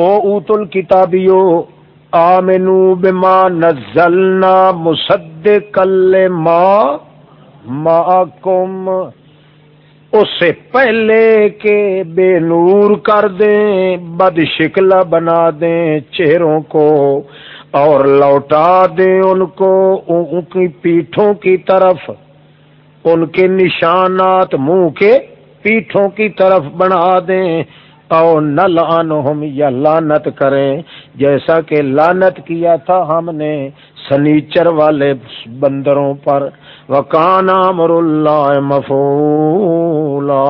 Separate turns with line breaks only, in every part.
او اوت الکتابیو آمنو بما نزلنا مصدقا لما معکم۔ اس سے پہلے کے بے نور کر دیں، بد شکلا بنا دیں چہروں کو اور لوٹا دیں ان کو ان کی پیٹھوں کی طرف۔ ان کے نشانات منہ کے پیٹھوں کی طرف بنا دیں۔ او نہ یا لانت کریں۔ جیسا کہ لانت کیا تھا ہم نے سنیچر والے بندروں پر۔ وکان امر اللہ مفولا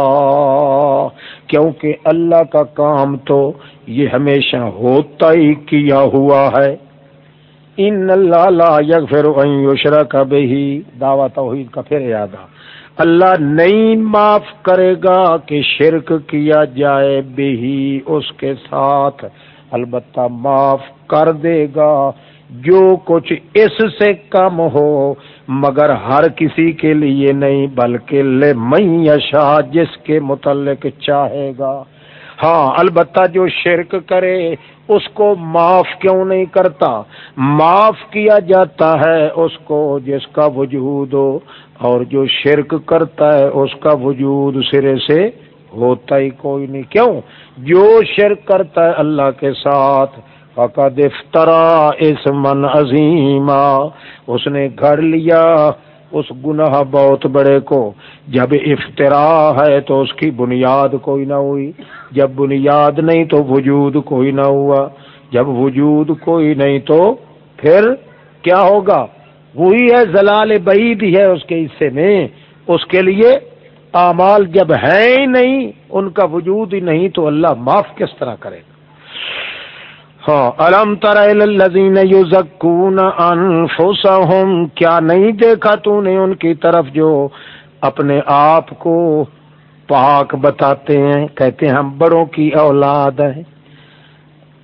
کیونکہ اللہ کا کام تو یہ ہمیشہ ہوتا ہی کیا ہوا ہے۔ ان اللہ لا یغفر ان یشرک به دعوی توحید کا پھر یاد آ۔ اللہ نہیں معاف کرے گا کہ شرک کیا جائے، بھی اس کے ساتھ البتہ معاف کر دے گا۔ جو کچھ اس سے کم ہو، مگر ہر کسی کے لیے نہیں، بلکہ لے میشا جس کے متعلق چاہے گا۔ ہاں البتہ جو شرک کرے، اس کو معاف کیوں نہیں کرتا؟ معاف کیا جاتا ہے اس کو جس کا وجود ہو۔ اور جو شرک کرتا ہے، اس کا وجود سرے سے ہوتا ہی کوئی نہیں۔ کیوں؟ جو شرک کرتا ہے اللہ کے ساتھ، فقد افطرا اس من عظیم اس نے گھڑ لیا اس گناہ بہت بڑے کو۔ جب افطرا ہے تو اس کی بنیاد کوئی نہ ہوئی۔ جب بنیاد نہیں تو وجود کوئی نہ ہوا۔ جب وجود کوئی نہیں تو پھر کیا ہوگا؟ وہی ہے، زلال بعید ہی ہے اس کے حصے میں۔ اس کے لیے اعمال جب ہے ہی نہیں، ان کا وجود ہی نہیں تو اللہ معاف کس طرح کرے گا؟ ہاں الم ترزین انفسهم کیا نہیں دیکھا تو نے ان کی طرف جو اپنے آپ کو پاک بتاتے ہیں؟ کہتے ہیں ہم بڑوں کی اولاد ہیں۔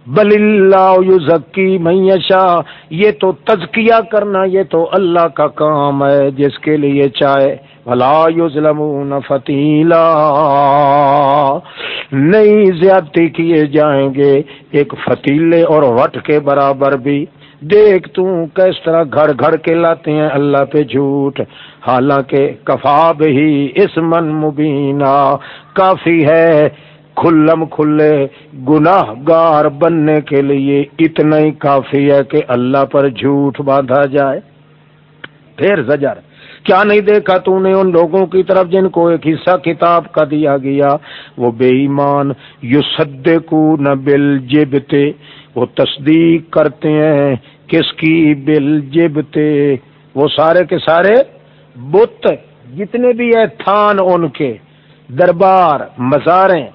بل اللہ ذکی میشا یہ تو تزکیہ کرنا، یہ تو اللہ کا کام ہے، جس کے لیے چاہے۔ بلا یظلمون فتیلا۔ نئی زیادتی کیے جائیں گے ایک فتیلے اور وٹ کے برابر بھی۔ دیکھ تو کس طرح گھر گھر کے لاتے ہیں اللہ پہ جھوٹ۔ حالانکہ کفاب ہی اس من مبینہ کافی ہے۔ کھلم کھلے گناہ گار بننے کے لیے اتنا ہی کافی ہے کہ اللہ پر جھوٹ باندھا جائے۔ پھر زجر، کیا نہیں دیکھا تو نے ان لوگوں کی طرف جن کو ایک حصہ کتاب کا دیا گیا؟ وہ بے ایمان یو سدے کو نہ بل جبتے وہ تصدیق کرتے ہیں۔ کس کی بل جبتے وہ سارے کے سارے بت، جتنے بھی ہے تھان ان کے۔ دربار، مزاریں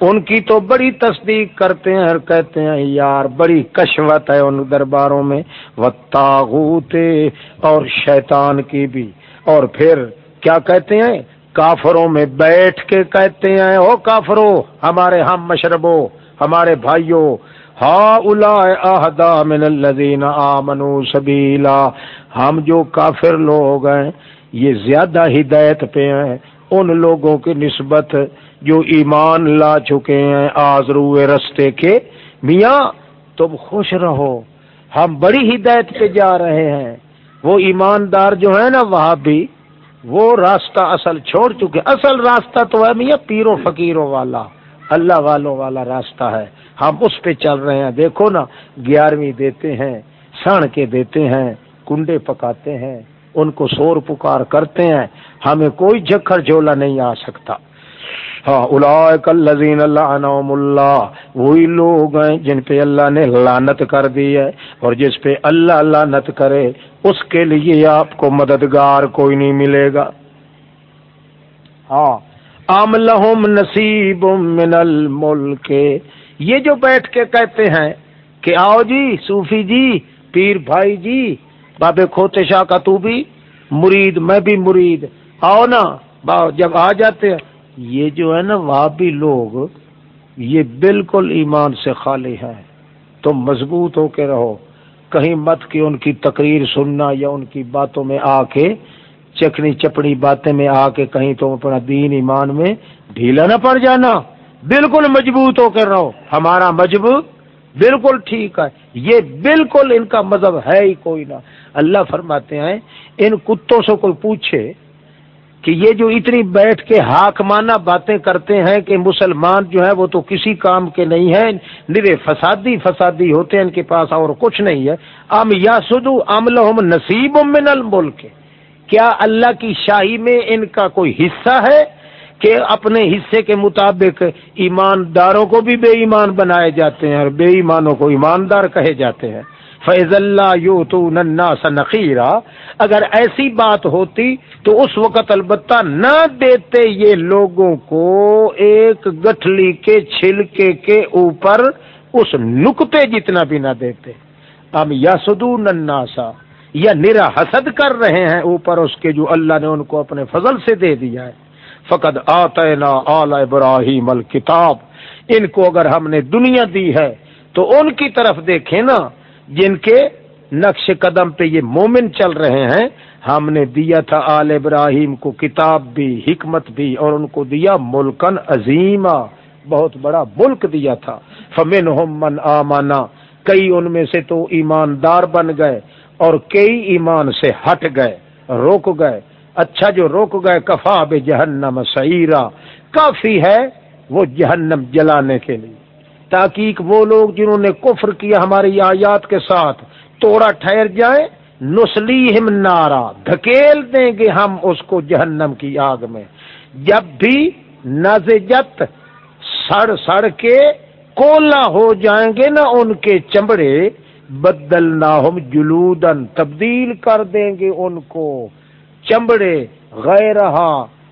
ان کی تو بڑی تصدیق کرتے ہیں اور کہتے ہیں، یار بڑی کشوت ہے ان درباروں میں وہ تاغوتے اور شیطان کی بھی۔ اور پھر کیا کہتے ہیں؟ کافروں میں بیٹھ کے کہتے ہیں، او کافرو، ہمارے ہم مشربو، ہمارے بھائیوں ہا الا من الذین آمنو سبیلا۔ ہم جو کافر لوگ ہیں، یہ زیادہ ہدایت پہ ہیں۔ ان لوگوں کی نسبت جو ایمان لا چکے ہیں آزرو رستے کے میاں، تم خوش رہو۔ ہم بڑی ہدایت پہ جا رہے ہیں۔ وہ ایماندار جو ہے نا وہاں بھی، وہ راستہ اصل چھوڑ چکے۔ اصل راستہ تو ہے میاں پیرو فقیروں والا۔ اللہ والوں والا راستہ ہے۔ ہم اس پہ چل رہے ہیں۔ دیکھو نا، گیارہویں دیتے ہیں سڑ کے دیتے ہیں، کنڈے پکاتے ہیں، ان کو سور پکار کرتے ہیں۔ ہمیں کوئی جکھر جولا نہیں آ سکتا۔ ہاں الزین اللہ اللہ، وہی لوگ ہیں جن پہ اللہ نے لانت کر دی ہے، اور جس پہ اللہ لانت کرے، اس کے لیے آپ کو مددگار کوئی نہیں ملے گا۔ ہاں ام لہم نصیب من الملک، یہ جو بیٹھ کے کہتے ہیں کہ آؤ جی صوفی جی پیر بھائی جی بابے کھوتے شاہ کا تو بھی مرید، میں بھی مرید، آؤ نا جب آ جاتے ہیں یہ جو ہے نا وہاں لوگ، یہ بالکل ایمان سے خالی ہے تم مضبوط ہو کے رہو۔ کہیں مت کہ ان کی تقریر سننا یا ان کی باتوں میں آ کے، چکنی چپڑی باتیں میں آ کے کہیں تم اپنا دین ایمان میں ڈھیلا نہ پڑ جانا۔ بالکل مضبوط ہو کے رہو۔ ہمارا مجبور بالکل ٹھیک ہے۔ یہ بالکل ان کا مذہب ہے ہی کوئی نہ۔ اللہ فرماتے ہیں، ان کتوں سے کوئی پوچھے کہ یہ جو اتنی بیٹھ کے ہاک مانا باتیں کرتے ہیں کہ مسلمان جو ہے وہ تو کسی کام کے نہیں ہیں نرے فسادی فسادی ہوتے ہیں، ان کے پاس اور کچھ نہیں ہے۔ ام یا سدو ام لہم نصیب من الملک۔ کیا اللہ کی شاہی میں ان کا کوئی حصہ ہے کہ اپنے حصے کے مطابق ایمانداروں کو بھی بے ایمان بنائے جاتے ہیں اور بے ایمانوں کو ایماندار کہے جاتے ہیں؟ فیض اللہ یو تو ننا اگر ایسی بات ہوتی تو اس وقت البتہ نہ دیتے یہ لوگوں کو ایک گٹھلی کے چھلکے کے اوپر اس نکتے جتنا بھی نہ دیتے۔ اب یا سدو ننا سا یا نرا حسد کر رہے ہیں اوپر اس کے جو اللہ نے ان کو اپنے فضل سے دے دیا ہے۔ فقد آتے نا ابراہیم الکتاب۔ ان کو اگر ہم نے دنیا دی ہے تو ان کی طرف دیکھیں نا۔ جن کے نقش قدم پہ یہ مومن چل رہے ہیں، ہم نے دیا تھا آل ابراہیم کو کتاب بھی حکمت بھی اور ان کو دیا ملکن عظیم بہت بڑا ملک دیا تھا۔ فمن من آمانا کئی ان میں سے تو ایماندار بن گئے، اور کئی ایمان سے ہٹ گئے، روک گئے۔ اچھا جو روک گئے، کفا بے جہنم سعیرا۔ کافی ہے وہ جہنم جلانے کے لیے۔ تاکہ وہ لوگ جنہوں نے کفر کیا ہماری آیات کے ساتھ، توڑا ٹھہر جائیں نسلی نارا، دھکیل دیں گے ہم اس کو جہنم کی آگ میں۔ جب بھی نزجت سڑ سڑ کے کولا ہو جائیں گے نا ان کے چمڑے بدل نہ ہم جلودن تبدیل کر دیں گے ان کو۔ چمڑے غیر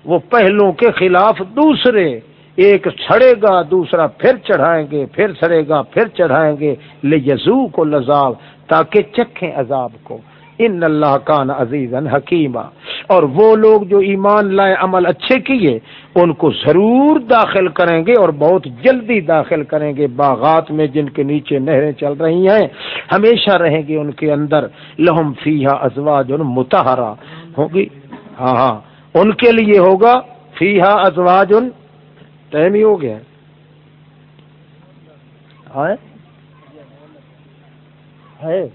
وہ پہلوں کے خلاف دوسرے۔ ایک سڑے گا، دوسرا پھر چڑھائیں گے، پھر سڑے گا، پھر چڑھائیں گے۔ لے یزو کو لذاب تاکہ چکھیں عذاب کو۔ ان اللہ کان عزیز حکیمہ اور وہ لوگ جو ایمان لائے، عمل اچھے کیے، ان کو ضرور داخل کریں گے اور بہت جلدی داخل کریں گے۔ باغات میں جن کے نیچے نہریں چل رہی ہیں، ہمیشہ رہیں گے ان کے اندر۔ لہم فیحا ازواج متحرا ہوگی؟ ہاں ہاں۔ ان کے لیے ہوگا فیحا ازواج ان ٹائم ہی ہو گیا۔ ہے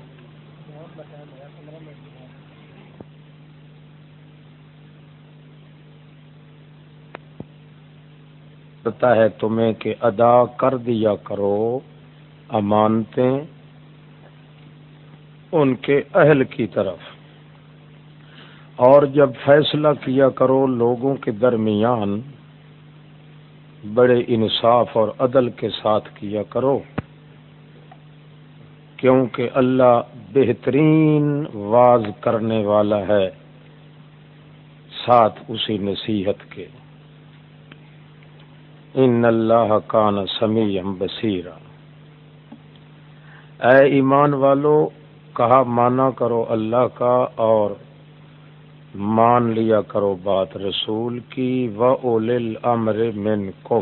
پتا ہے تمہیں کہ ادا کر دیا کرو امانتیں ان کے اہل کی طرف۔ اور جب فیصلہ کیا کرو لوگوں کے درمیان بڑے انصاف اور عدل کے ساتھ کیا کرو، کیونکہ اللہ بہترین واز کرنے والا ہے ساتھ اسی نصیحت کے۔ ان اللہ کان سمیم بصیرا۔ اے ایمان والو، کہا مانا کرو اللہ کا اور مان لیا کرو بات رسول کی و اول امر من کم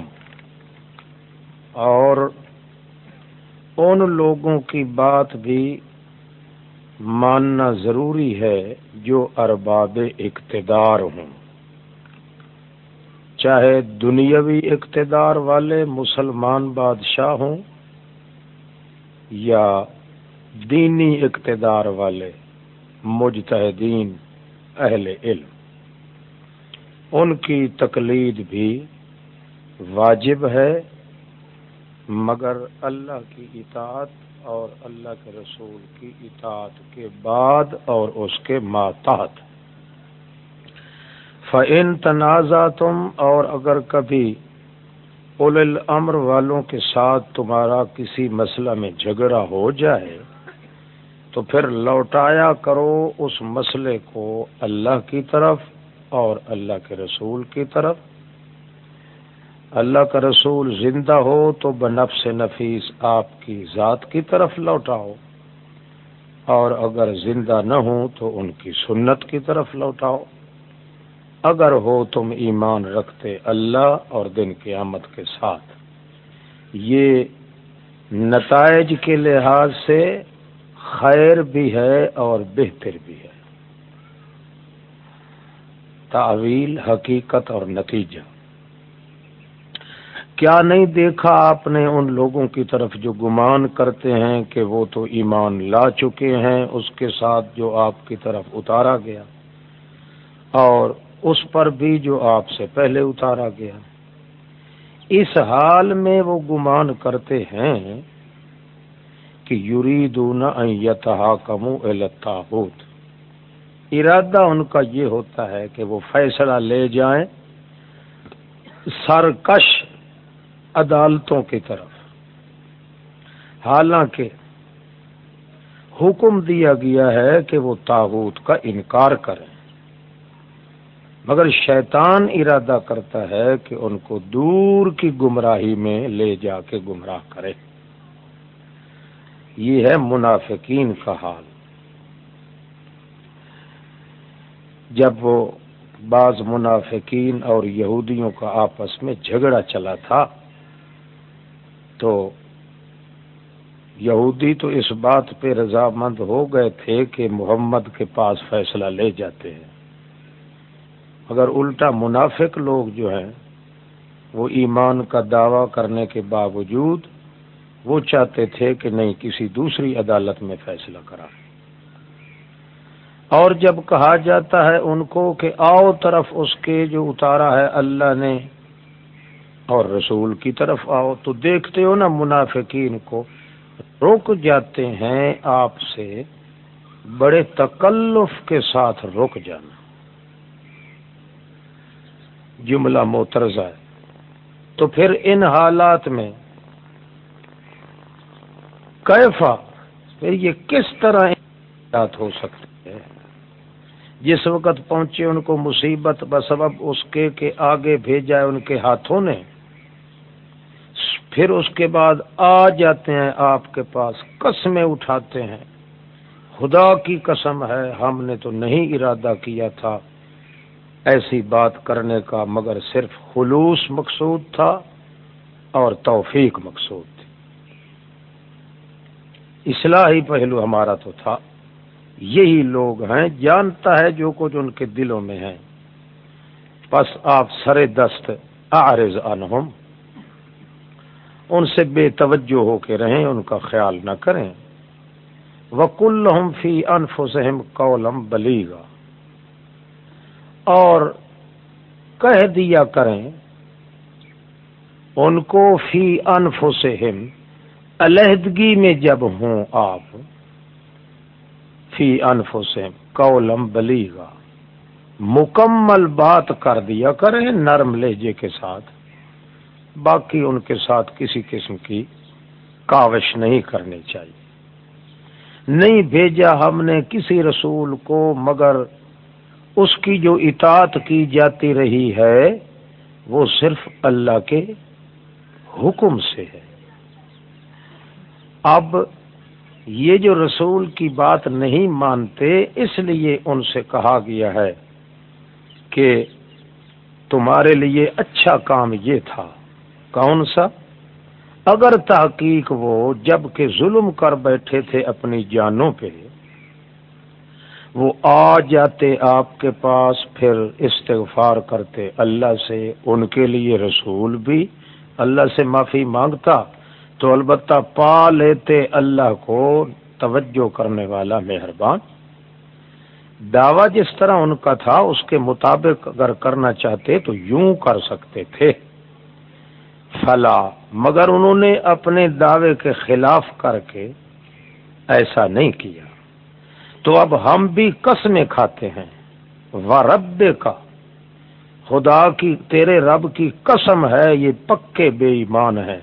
اور ان لوگوں کی بات بھی ماننا ضروری ہے جو ارباب اقتدار ہوں۔ چاہے دنیاوی اقتدار والے مسلمان بادشاہ ہوں یا دینی اقتدار والے، مجتہدین۔ اہل علم۔ ان کی تقلید بھی واجب ہے، مگر اللہ کی اطاعت اور اللہ کے رسول کی اطاعت کے بعد اور اس کے ماتحت۔ فعن تنازع تم اور اگر کبھی اول الامر والوں کے ساتھ تمہارا کسی مسئلہ میں جھگڑا ہو جائے تو پھر لوٹایا کرو اس مسئلے کو اللہ کی طرف اور اللہ کے رسول کی طرف۔ اللہ کا رسول زندہ ہو تو بنفس نفیس آپ کی ذات کی طرف لوٹاؤ۔ اور اگر زندہ نہ ہو تو ان کی سنت کی طرف لوٹاؤ۔ اگر ہو تم ایمان رکھتے اللہ اور دن کی آمد کے ساتھ۔ یہ نتائج کے لحاظ سے خیر بھی ہے اور بہتر بھی ہے۔ تعویل حقیقت اور نتیجہ۔ کیا نہیں دیکھا آپ نے ان لوگوں کی طرف جو گمان کرتے ہیں کہ وہ تو ایمان لا چکے ہیں، اس کے ساتھ جو آپ کی طرف اتارا گیا اور اس پر بھی جو آپ سے پہلے اتارا گیا۔ اس حال میں وہ گمان کرتے ہیں کہ یوری دونا یتہا کمو التاحت ارادہ ان کا یہ ہوتا ہے کہ وہ فیصلہ لے جائیں سرکش عدالتوں کی طرف۔ حالانکہ حکم دیا گیا ہے کہ وہ تاغوت کا انکار کریں۔ مگر شیطان ارادہ کرتا ہے کہ ان کو دور کی گمراہی میں لے جا کے گمراہ کرے۔ یہ ہے منافقین کا حال۔ جب وہ بعض منافقین اور یہودیوں کا آپس میں جھگڑا چلا تھا، تو یہودی تو اس بات پہ رضامند ہو گئے تھے کہ محمد کے پاس فیصلہ لے جاتے ہیں۔ مگر الٹا منافق لوگ جو ہیں، وہ ایمان کا دعوی کرنے کے باوجود وہ چاہتے تھے کہ نہیں، کسی دوسری عدالت میں فیصلہ کرا۔ اور جب کہا جاتا ہے ان کو کہ آؤ طرف اس کے جو اتارا ہے اللہ نے اور رسول کی طرف آؤ، تو دیکھتے ہو نا منافقین کو۔ رک جاتے ہیں آپ سے، بڑے تکلف کے ساتھ رک جانا۔ جملہ موترزہ ہے۔ تو پھر ان حالات میں کیفا، پھر یہ کس طرح ہو سکتی ہے جس وقت پہنچے ان کو مصیبت بسبب اس کے کہ آگے بھیجا ہے ان کے ہاتھوں نے۔ پھر اس کے بعد آ جاتے ہیں آپ کے پاس، قسمیں اٹھاتے ہیں۔ خدا کی قسم ہے، ہم نے تو نہیں ارادہ کیا تھا۔ ایسی بات کرنے کا مگر صرف خلوص مقصود تھا اور توفیق مقصود اصلاحی پہلو ہمارا تو تھا۔ یہی لوگ ہیں، جانتا ہے جو کچھ ان کے دلوں میں ہے۔ بس آپ سر دست آرز انہم ان سے بے توجہ ہو کے رہیں، ان کا خیال نہ کریں۔ وکل فی انفسہم کولم بلی گا اور کہہ دیا کریں، ان کو فی انفسہم علیحدگی میں جب ہوں آپ، فی انفسہم کولم بلی گا مکمل بات کر دیا کریں نرم لہجے کے ساتھ، باقی ان کے ساتھ کسی قسم کی کاوش نہیں کرنی چاہیے۔ نہیں بھیجا ہم نے کسی رسول کو، مگر اس کی جو اطاعت کی جاتی رہی ہے، وہ صرف اللہ کے حکم سے ہے۔ اب یہ جو رسول کی بات نہیں مانتے، اس لیے ان سے کہا گیا ہے کہ تمہارے لیے اچھا کام یہ تھا۔ کون سا؟ اگر تحقیق وہ جبکہ ظلم کر بیٹھے تھے اپنی جانوں پہ، وہ آ جاتے آپ کے پاس، پھر استغفار کرتے۔ اللہ سے ان کے لیے رسول بھی، اللہ سے معافی مانگتا۔ تو البتہ پا لیتے اللہ کو توجہ کرنے والا مہربان۔ دعویٰ جس طرح ان کا تھا، اس کے مطابق اگر کرنا چاہتے تو یوں کر سکتے تھے۔ فلا، مگر انہوں نے اپنے دعوے کے خلاف کر کے ایسا نہیں کیا۔ تو اب ہم بھی قسمیں کھاتے ہیں۔ و رب کا خدا کی، تیرے رب کی قسم ہے، یہ پکے بے ایمان ہے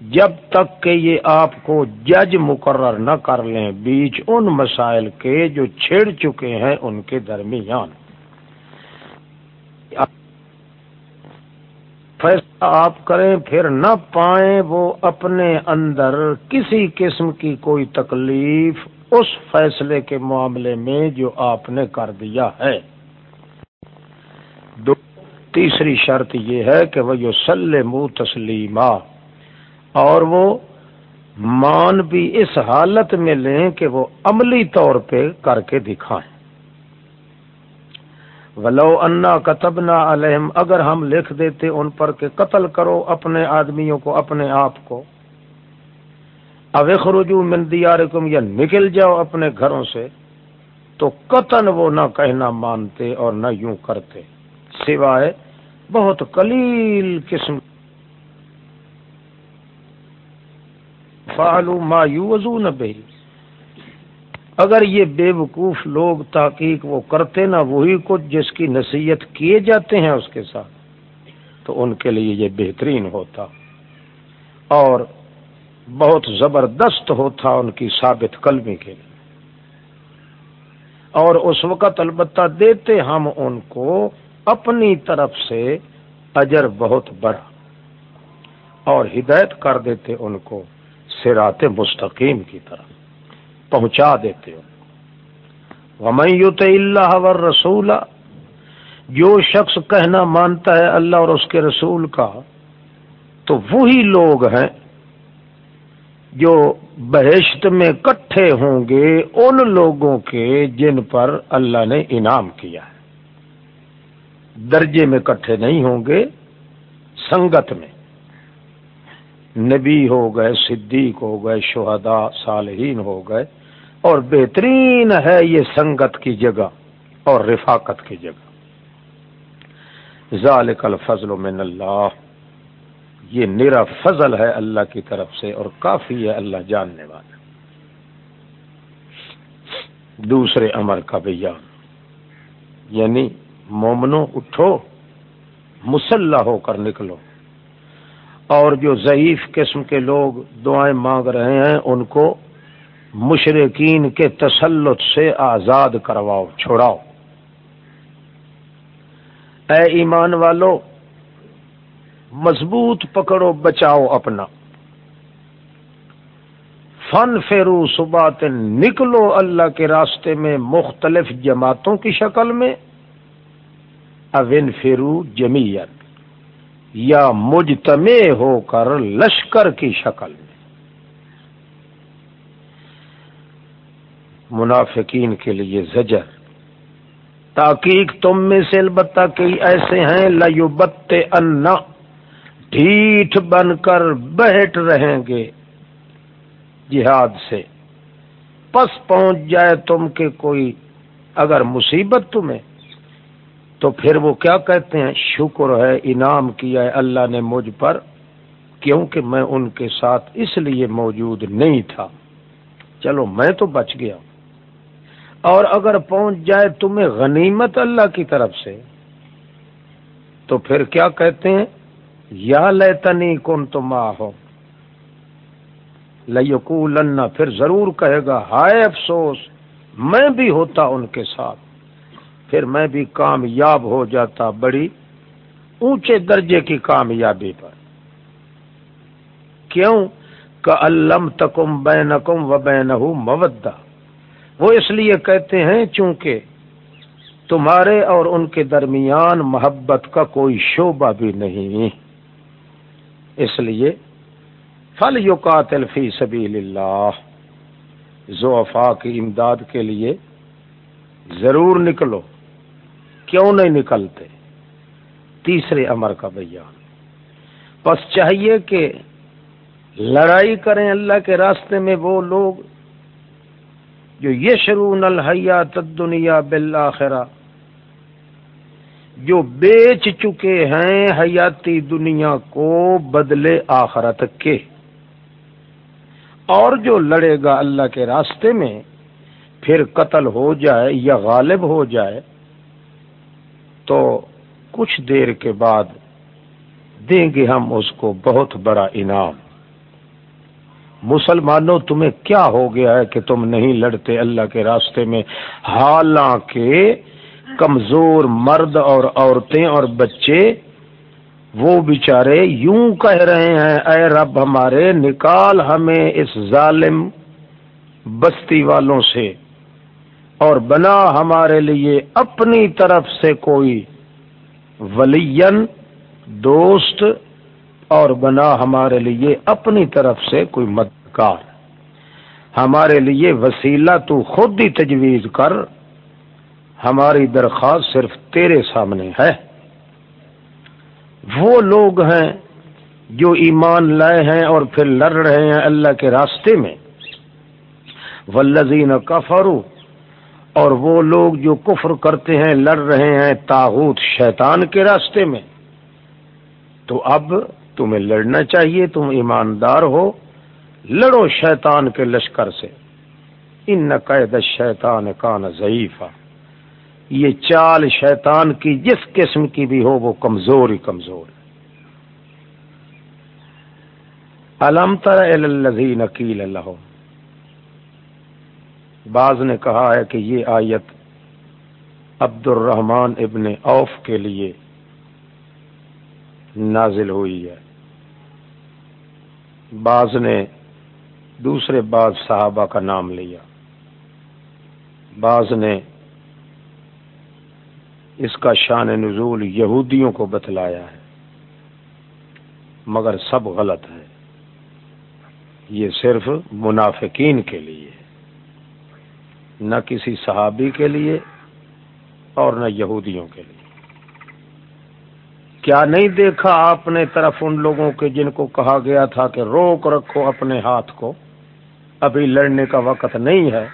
جب تک کہ یہ آپ کو جج مقرر نہ کر لیں، بیچ ان مسائل کے جو چھڑ چکے ہیں ان کے درمیان۔ فیصلہ آپ کریں، پھر نہ پائیں وہ اپنے اندر کسی قسم کی کوئی تکلیف اس فیصلے کے معاملے میں جو آپ نے کر دیا ہے۔ دو، تیسری شرط یہ ہے کہ وہ یو سلم تسلیمہ اور وہ مان بھی اس حالت میں لیں کہ وہ عملی طور پہ کر کے دکھائیں۔ ولو انا کتب نہ علیہم اگر ہم لکھ دیتے ان پر کہ قتل کرو اپنے آدمیوں کو، اپنے آپ کو۔ اوخرجو من دیارکم، یا نکل جاؤ اپنے گھروں سے۔ تو قطن وہ نہ کہنا مانتے اور نہ یوں کرتے۔ سوائے بہت قلیل قسم فالو ما یو نہ اگر یہ بے وقوف لوگ تحقیق وہ کرتے نا، وہی کچھ جس کی نصیحت کیے جاتے ہیں اس کے ساتھ، تو ان کے لیے یہ بہترین ہوتا۔ اور بہت زبردست ہوتا ان کی ثابت قلبی کے لیے۔ اور اس وقت البتہ دیتے ہم ان کو اپنی طرف سے اجر بہت بڑا۔ اور ہدایت کر دیتے ان کو۔ سرات مستقیم کی طرف پہنچا دیتے ومت اللہ و رسول جو شخص کہنا مانتا ہے اللہ اور اس کے رسول کا، تو وہی لوگ ہیں جو بہشت میں کٹھے ہوں گے ان لوگوں کے جن پر اللہ نے انعام کیا ہے۔ درجے میں کٹھے نہیں ہوں گے، سنگت میں۔ نبی ہو گئے، صدیق ہو گئے، شہداء، صالحین ہو گئے۔ اور بہترین ہے یہ سنگت کی جگہ اور رفاقت کی جگہ۔ ذالک الفضل من اللہ۔ یہ میرا فضل ہے اللہ کی طرف سے اور کافی ہے اللہ جاننے والا۔ دوسرے امر کا بیان۔ یعنی مومنو اٹھو، مسلح ہو کر نکلو۔ اور جو ضعیف قسم کے لوگ دعائیں مانگ رہے ہیں، ان کو مشرقین کے تسلط سے آزاد کرواؤ، چھوڑاؤ۔ اے ایمان والو، مضبوط پکڑو، بچاؤ اپنا۔ فن فیرو صبح نکلو اللہ کے راستے میں مختلف جماعتوں کی شکل میں۔ اوین فیرو جمیت یا مجتمع ہو کر لشکر کی شکل میں۔ منافقین کے لیے زجر۔ تاکیق تم میں سے البتہ کئی ایسے ہیں لو بتے انا ڈھیٹ بن کر بہٹ رہیں گے۔ جہاد سے۔ پس پہنچ جائے تم کے کوئی، اگر مصیبت تمہیں تو پھر وہ کیا کہتے ہیں؟ شکر ہے، انعام کیا ہے اللہ نے مجھ پر، کیونکہ میں ان کے ساتھ اس لیے موجود نہیں تھا۔ چلو میں تو بچ گیا۔ اور اگر پہنچ جائے تمہیں غنیمت اللہ کی طرف سے، تو پھر کیا کہتے ہیں؟ یا لیتنی کن تم آو لکو پھر ضرور کہے گا، ہائے افسوس، میں بھی ہوتا ان کے ساتھ۔ پھر میں بھی کامیاب ہو جاتا بڑی اونچے درجے کی کامیابی پر۔ کیوں؟ کہ الم تکم بینکم و بین مودہ۔ وہ اس لیے کہتے ہیں چونکہ تمہارے اور ان کے درمیان محبت کا کوئی شعبہ بھی نہیں۔ اس لیے فل یوکاتل فی سبیل اللہ۔ زوفا کی امداد کے لیے ضرور نکلو۔ کیوں نہیں نکلتے؟ تیسرے امر کا بیان۔ بس چاہیے کہ لڑائی کریں اللہ کے راستے میں وہ لوگ جو یہ شرون الحیات دنیا بالآخرہ، جو بیچ چکے ہیں حیاتی دنیا کو بدلے آخرت کے، اور جو لڑے گا اللہ کے راستے میں پھر قتل ہو جائے یا غالب ہو جائے تو کچھ دیر کے بعد دیں گے ہم اس کو بہت بڑا انعام۔ مسلمانوں، تمہیں کیا ہو گیا ہے کہ تم نہیں لڑتے اللہ کے راستے میں؟ حالانکہ کمزور مرد اور عورتیں اور بچے وہ بیچارے یوں کہہ رہے ہیں، اے رب ہمارے، نکال ہمیں اس ظالم بستی والوں سے۔ اور بنا ہمارے لیے اپنی طرف سے کوئی ولین دوست، اور بنا ہمارے لیے اپنی طرف سے کوئی مدکار ہمارے لیے وسیلہ تو خود ہی تجویز کر۔ ہماری درخواست صرف تیرے سامنے ہے۔ وہ لوگ ہیں جو ایمان لائے ہیں اور پھر لڑ رہے ہیں اللہ کے راستے میں۔ ولزین کفرو اور وہ لوگ جو کفر کرتے ہیں، لڑ رہے ہیں تاغوت شیطان کے راستے میں۔ تو اب تمہیں لڑنا چاہیے، تم ایماندار ہو، لڑو شیطان کے لشکر سے۔ ان قید شیطان کان ضعیفہ یہ چال شیطان کی جس قسم کی بھی ہو، وہ کمزور ہی کمزور ہے۔ علم تر الزین نکیل اللہ بعض نے کہا ہے کہ یہ آیت عبد الرحمان ابن اوف کے لیے نازل ہوئی ہے۔ بعض نے دوسرے بعض صحابہ کا نام لیا۔ بعض نے اس کا شان نزول یہودیوں کو بتلایا ہے، مگر سب غلط ہے۔ یہ صرف منافقین کے لیے ہے۔ نہ کسی صحابی کے لیے اور نہ یہودیوں کے لیے۔ کیا نہیں دیکھا آپ نے طرف ان لوگوں کے جن کو کہا گیا تھا کہ روک رکھو اپنے ہاتھ کو؟ ابھی لڑنے کا وقت نہیں ہے۔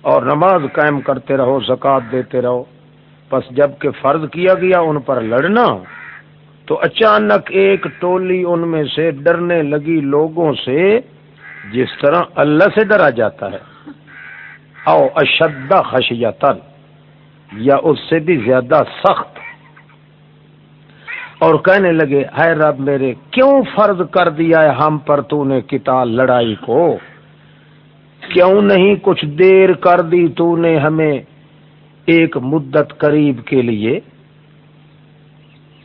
اور نماز قائم کرتے رہو زکات دیتے رہو۔ بس جبکہ فرض کیا گیا ان پر لڑنا، تو اچانک ایک ٹولی ان میں سے ڈرنے لگی لوگوں سے جس طرح اللہ سے ڈرا جاتا ہے، او اشدہ خشیتن یا اس سے بھی زیادہ سخت۔ اور کہنے لگے ہے رب میرے، کیوں فرض کر دیا ہے ہم پر تو نے کتاب لڑائی کو؟ کیوں نہیں کچھ دیر کر دی تو نے ہمیں ایک مدت قریب کے لیے؟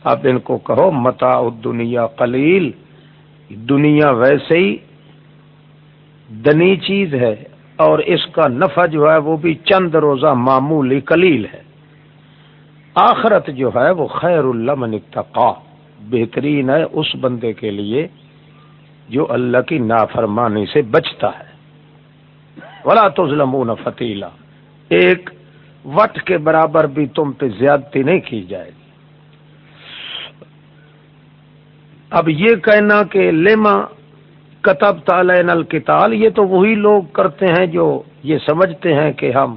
اب ان کو کہو متا دنیا قلیل، دنیا ویسے ہی دنی چیز ہے اور اس کا نفع جو ہے وہ بھی چند روزہ معمولی کلیل ہے۔ آخرت جو ہے وہ خیر اللہ اتقا، بہترین ہے اس بندے کے لیے جو اللہ کی نافرمانی سے بچتا ہے۔ ولا تو ظلم فتیلا، ایک وٹ کے برابر بھی تم پہ زیادتی نہیں کی جائے گی۔ اب یہ کہنا کہ لیما کتب تعلین القتال، یہ تو وہی لوگ کرتے ہیں جو یہ سمجھتے ہیں کہ ہم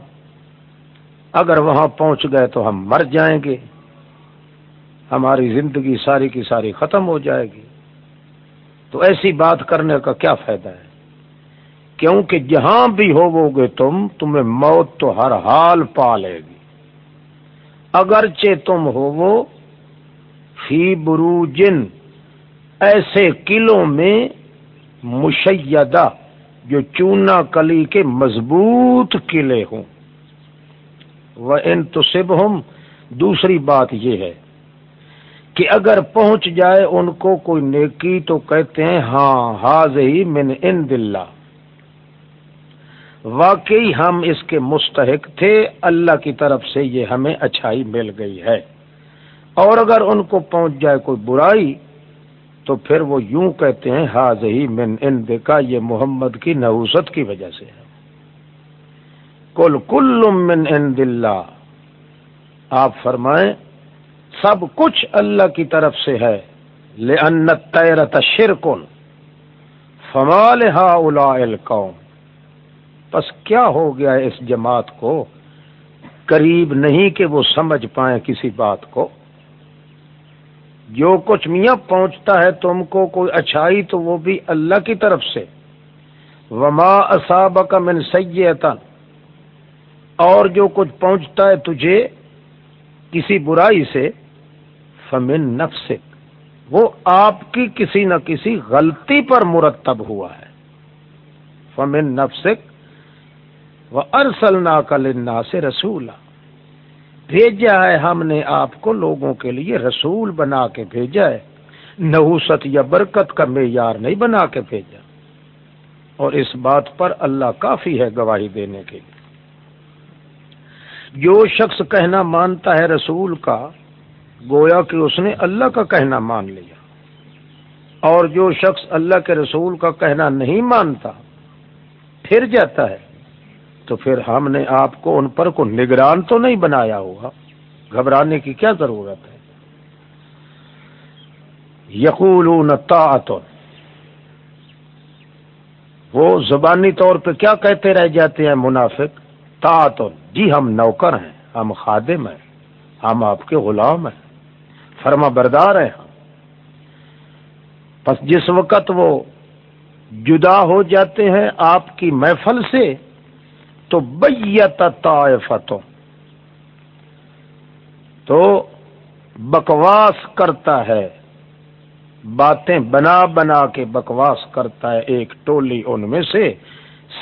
اگر وہاں پہنچ گئے تو ہم مر جائیں گے، ہماری زندگی ساری کی ساری ختم ہو جائے گی۔ تو ایسی بات کرنے کا کیا فائدہ ہے؟ کیونکہ جہاں بھی ہو گے تم، تمہیں موت تو ہر حال پا لے گی۔ اگرچہ تم ہو فی برو جن ایسے قلعوں میں مشیدہ جو چونا کلی کے مضبوط قلعے ہوں۔ وہ ان تصب دوسری بات یہ ہے کہ اگر پہنچ جائے ان کو کوئی نیکی تو کہتے ہیں ہاں حاض ہی من ان دلہ واقعی ہم اس کے مستحق تھے، اللہ کی طرف سے یہ ہمیں اچھائی مل گئی ہے۔ اور اگر ان کو پہنچ جائے کوئی برائی تو پھر وہ یوں کہتے ہیں حاض ہی من ان دیکھا یہ محمد کی نوسط کی وجہ سے ہے۔ کل کل من ان دلہ آپ فرمائیں، سب کچھ اللہ کی طرف سے ہے۔ لے ان تیرت شرکن فمال ہا بس کیا ہو گیا اس جماعت کو؟ قریب نہیں کہ وہ سمجھ پائیں کسی بات کو۔ جو کچھ میاں پہنچتا ہے تم کو کوئی اچھائی تو وہ بھی اللہ کی طرف سے۔ وما اصاب کا من سیتن اور جو کچھ پہنچتا ہے تجھے کسی برائی سے، فمن نفسک۔ وہ آپ کی کسی نہ کسی غلطی پر مرتب ہوا ہے۔ فمن نفسک۔ وہ ارسل نا کلنا سے رسولہ بھیجا ہے ہم نے آپ کو لوگوں کے لیے رسول بنا کے بھیجا ہے۔ نحوست یا برکت کا معیار نہیں بنا کے بھیجا۔ اور اس بات پر اللہ کافی ہے گواہی دینے کے لیے۔ جو شخص کہنا مانتا ہے رسول کا، گویا کہ اس نے اللہ کا کہنا مان لیا۔ اور جو شخص اللہ کے رسول کا کہنا نہیں مانتا، پھر جاتا ہے۔ تو پھر ہم نے آپ کو ان پر کو نگران تو نہیں بنایا ہوگا گھبرانے کی کیا ضرورت ہے؟ یقول وہ زبانی طور پہ کیا کہتے رہ جاتے ہیں منافق؟ تعتن جی ہم نوکر ہیں، ہم خادم ہیں، ہم آپ کے غلام ہیں، فرما بردار ہیں ہم۔ پس جس وقت وہ جدا ہو جاتے ہیں آپ کی محفل سے تو بیت طائفتوں تو بکواس کرتا ہے باتیں بنا بنا کے بکواس کرتا ہے ایک ٹولی ان میں سے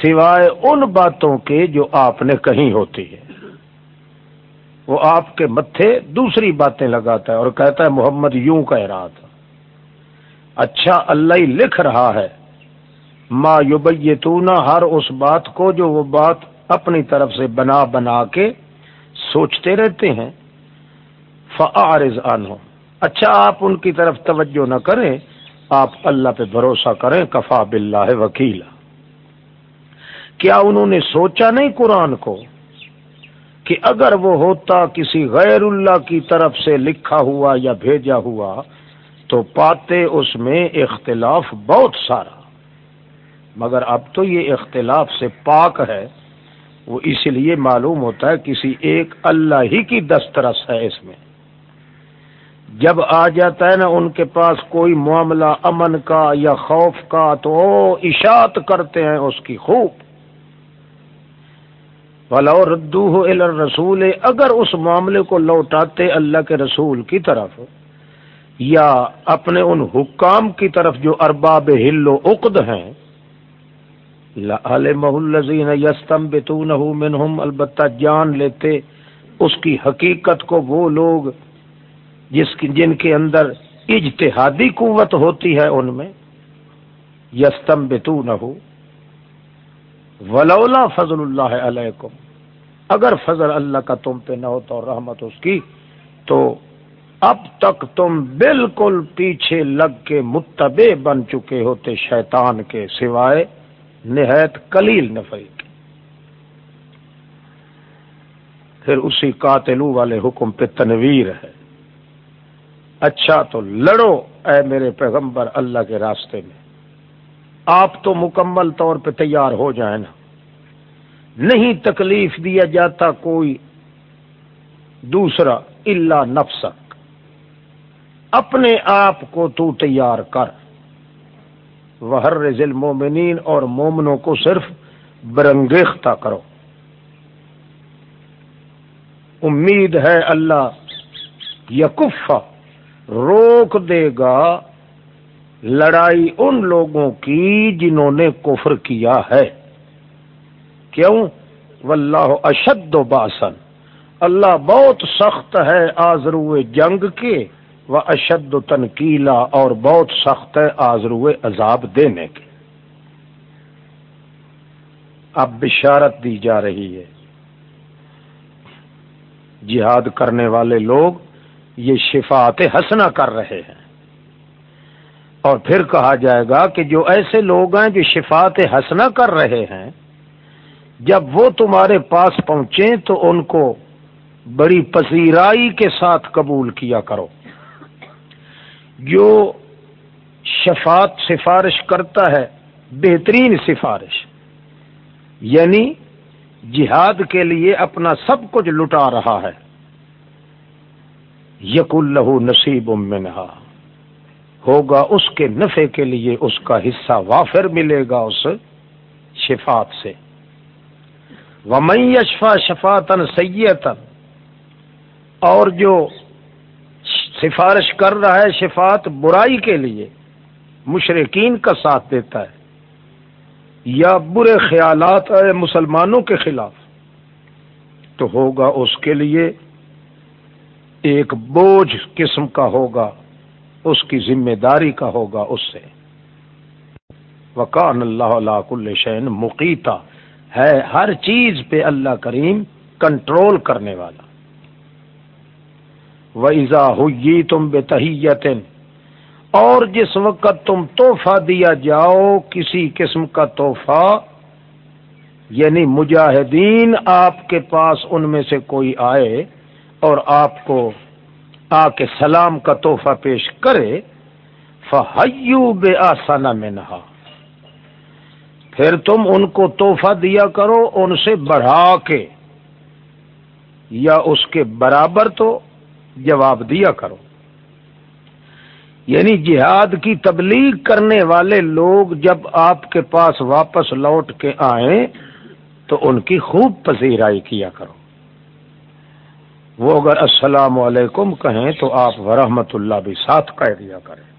سوائے ان باتوں کے جو آپ نے کہیں ہوتی ہے۔ وہ آپ کے متھے دوسری باتیں لگاتا ہے اور کہتا ہے محمد یوں کہہ رہا تھا۔ اچھا اللہ ہی لکھ رہا ہے۔ ما یبیتونا ہر اس بات کو جو وہ بات اپنی طرف سے بنا بنا کے سوچتے رہتے ہیں۔ فعارض عنہم اچھا آپ ان کی طرف توجہ نہ کریں۔ آپ اللہ پہ بھروسہ کریں۔ کفا باللہ وکیل کیا انہوں نے سوچا نہیں قرآن کو کہ اگر وہ ہوتا کسی غیر اللہ کی طرف سے لکھا ہوا یا بھیجا ہوا، تو پاتے اس میں اختلاف بہت سارا۔ مگر اب تو یہ اختلاف سے پاک ہے۔ وہ اس لیے معلوم ہوتا ہے کسی ایک اللہ ہی کی دسترس ہے اس میں۔ جب آ جاتا ہے نا ان کے پاس کوئی معاملہ امن کا یا خوف کا تو اشاعت کرتے ہیں اس کی خوب۔ فلو ردو ہو رسول اگر اس معاملے کو لوٹاتے اللہ کے رسول کی طرف، یا اپنے ان حکام کی طرف جو ارباب ہل و عقد ہیں محلزین یستم بتون البتہ جان لیتے اس کی حقیقت کو وہ لوگ جس کی جن کے اندر اجتہادی قوت ہوتی ہے ان میں یستم بتو نہ ہو ولولا فضل اللہ علیکم اگر فضل اللہ کا تم پہ نہ ہوتا اور رحمت اس کی، تو اب تک تم بالکل پیچھے لگ کے متبع بن چکے ہوتے شیطان کے سوائے۔ نہایت کلیل نفری کے پھر اسی قاتلو والے حکم پہ تنویر ہے۔ اچھا تو لڑو اے میرے پیغمبر اللہ کے راستے میں۔ آپ تو مکمل طور پہ تیار ہو جائیں نا۔ نہیں تکلیف دیا جاتا کوئی دوسرا اللہ نفسک۔ اپنے آپ کو تو تیار کر۔ وہ رزل مومنین اور مومنوں کو صرف برنگیختہ کرو۔ امید ہے اللہ یقفہ روک دے گا لڑائی ان لوگوں کی جنہوں نے کفر کیا ہے۔ کیوں؟ واللہ اشد و باسن۔ اللہ بہت سخت ہے آزرو جنگ کے۔ وہ اشد و تنکیلا اور بہت سخت ہے آزرو عذاب دینے کے۔ اب بشارت دی جا رہی ہے۔ جہاد کرنے والے لوگ یہ شفاعت حسنا کر رہے ہیں۔ اور پھر کہا جائے گا کہ جو ایسے لوگ ہیں جو شفاعت حسنا کر رہے ہیں، جب وہ تمہارے پاس پہنچے تو ان کو بڑی پذیرائی کے ساتھ قبول کیا کرو۔ جو شفاعت سفارش کرتا ہے، بہترین سفارش یعنی جہاد کے لیے اپنا سب کچھ لٹا رہا ہے۔ یق اللہ نصیب منہا، ہوگا اس کے نفے کے لیے اس کا حصہ وافر ملے گا اس شفات سے۔ یشفا شفاتن سیتن اور جو سفارش کر رہا ہے شفات برائی کے لیے، مشرقین کا ساتھ دیتا ہے۔ یا برے خیالات ہے مسلمانوں کے خلاف، تو ہوگا اس کے لیے ایک بوجھ قسم کا ہوگا، اس کی ذمہ داری کا ہوگا اس سے۔ وکان اللہ اللہ کل شین مقیتا، ہے ہر چیز پہ اللہ کریم کنٹرول کرنے والا۔ ویزا ہوئی تم بے اور جس وقت تم توحفہ دیا جاؤ کسی قسم کا تحفہ یعنی مجاہدین آپ کے پاس ان میں سے کوئی آئے اور آپ کو آ کے سلام کا تحفہ پیش کرے فہیو بے آسانہ میں نہا پھر تم ان کو تحفہ دیا کرو، ان سے بڑھا کے، یا اس کے برابر تو جواب دیا کرو۔ یعنی جہاد کی تبلیغ کرنے والے لوگ جب آپ کے پاس واپس لوٹ کے آئیں تو ان کی خوب پذیرائی کیا کرو۔ وہ اگر السلام علیکم کہیں تو آپ ورحمت اللہ بھی ساتھ کہہ دیا کریں۔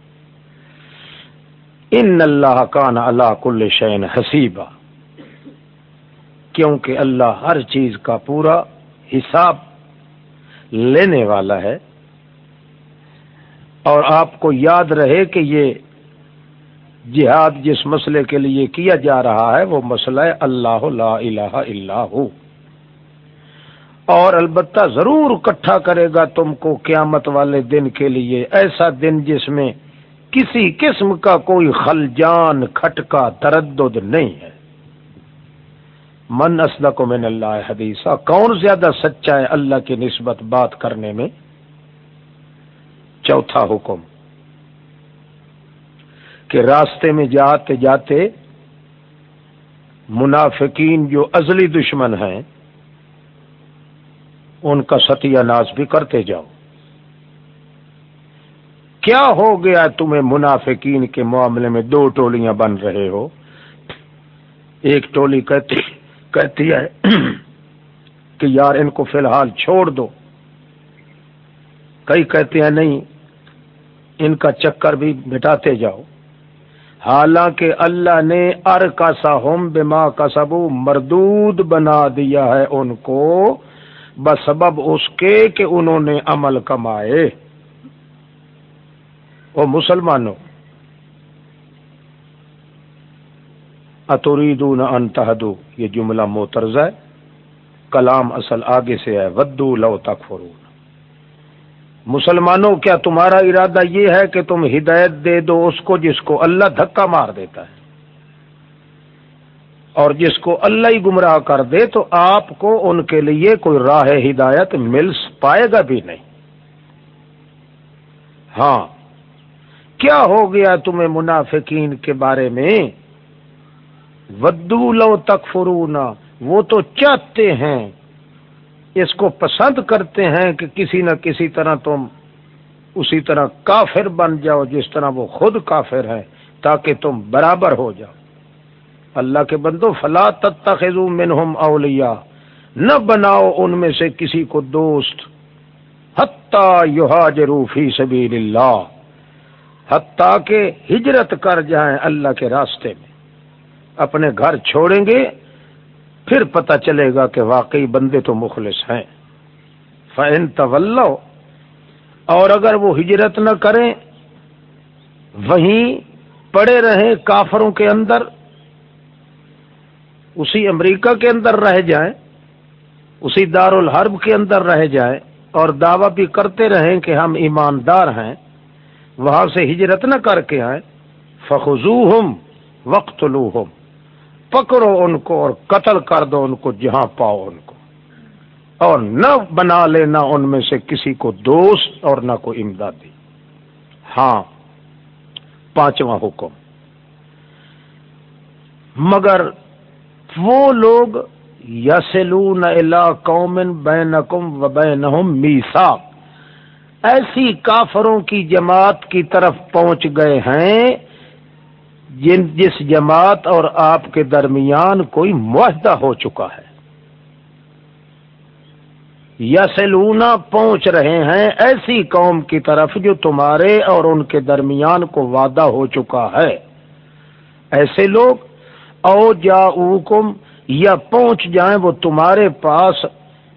ان اللہ کان اللہ کل شین حسیبہ کیونکہ اللہ ہر چیز کا پورا حساب لینے والا ہے اور آپ کو یاد رہے کہ یہ جہاد جس مسئلے کے لیے کیا جا رہا ہے، وہ مسئلہ اللہ لا الہ الا ہو۔ اور البتہ ضرور اکٹھا کرے گا تم کو قیامت والے دن کے لیے۔ ایسا دن جس میں کسی قسم کا کوئی خلجان، کھٹکا، تردد نہیں ہے۔ من اسد من اللہ حدیثہ کون زیادہ سچا ہے اللہ کی نسبت بات کرنے میں؟ چوتھا حکم، کہ راستے میں جاتے جاتے منافقین جو ازلی دشمن ہیں، ان کا ستیہ ناز بھی کرتے جاؤ۔ کیا ہو گیا تمہیں منافقین کے معاملے میں دو ٹولیاں بن رہے ہو؟ ایک ٹولی کہتی کہتی ہے کہ یار ان کو فی الحال چھوڑ دو۔ کئی کہتے ہیں نہیں، ان کا چکر بھی مٹاتے جاؤ۔ حالانکہ اللہ نے ار کا سا ہوم بما کا سبو مردود بنا دیا ہے ان کو بسبب اس کے کہ انہوں نے عمل کمائے۔ وہ مسلمانوں اتوریدون ان تہدو، یہ جملہ موترز ہے۔ کلام اصل آگے سے ہے، ودو لو تک فرون مسلمانوں، کیا تمہارا ارادہ یہ ہے کہ تم ہدایت دے دو اس کو جس کو اللہ دھکا مار دیتا ہے؟ اور جس کو اللہ ہی گمراہ کر دے تو آپ کو ان کے لیے کوئی راہ ہدایت مل پائے گا بھی نہیں۔ ہاں کیا ہو گیا تمہیں منافقین کے بارے میں؟ ودو لو تک فرونا وہ تو چاہتے ہیں۔ اس کو پسند کرتے ہیں کہ کسی نہ کسی طرح تم اسی طرح کافر بن جاؤ جس طرح وہ خود کافر ہے، تاکہ تم برابر ہو جاؤ۔ اللہ کے بندو، فلا تتخذوا منہم اولیاء، نہ بناؤ ان میں سے کسی کو دوست۔ حتیٰ یہاجروا فی سبیل اللہ، حتیٰ کہ ہجرت کر جائیں اللہ کے راستے میں۔ اپنے گھر چھوڑیں گے، پھر پتہ چلے گا کہ واقعی بندے تو مخلص ہیں۔ فین طول اور اگر وہ ہجرت نہ کریں، وہیں پڑے رہیں کافروں کے اندر، اسی امریکہ کے اندر رہ جائیں، اسی دار الحرب کے اندر رہ جائیں، اور دعوی بھی کرتے رہیں کہ ہم ایماندار ہیں، وہاں سے ہجرت نہ کر کے آئیں فخو ہم وقت لو ہم پکڑو ان کو اور قتل کر دو ان کو، جہاں پاؤ ان کو۔ اور نہ بنا لینا ان میں سے کسی کو دوست اور نہ کوئی امدادی۔ ہاں پانچواں حکم۔ مگر وہ لوگ یسلون الا قومن بینکم و بینہم میساک ایسی کافروں کی جماعت کی طرف پہنچ گئے ہیں جس جماعت اور آپ کے درمیان کوئی معاہدہ ہو چکا ہے۔ یا سلونا پہنچ رہے ہیں ایسی قوم کی طرف جو تمہارے اور ان کے درمیان کو وعدہ ہو چکا ہے۔ ایسے لوگ، او جا یا پہنچ جائیں وہ تمہارے پاس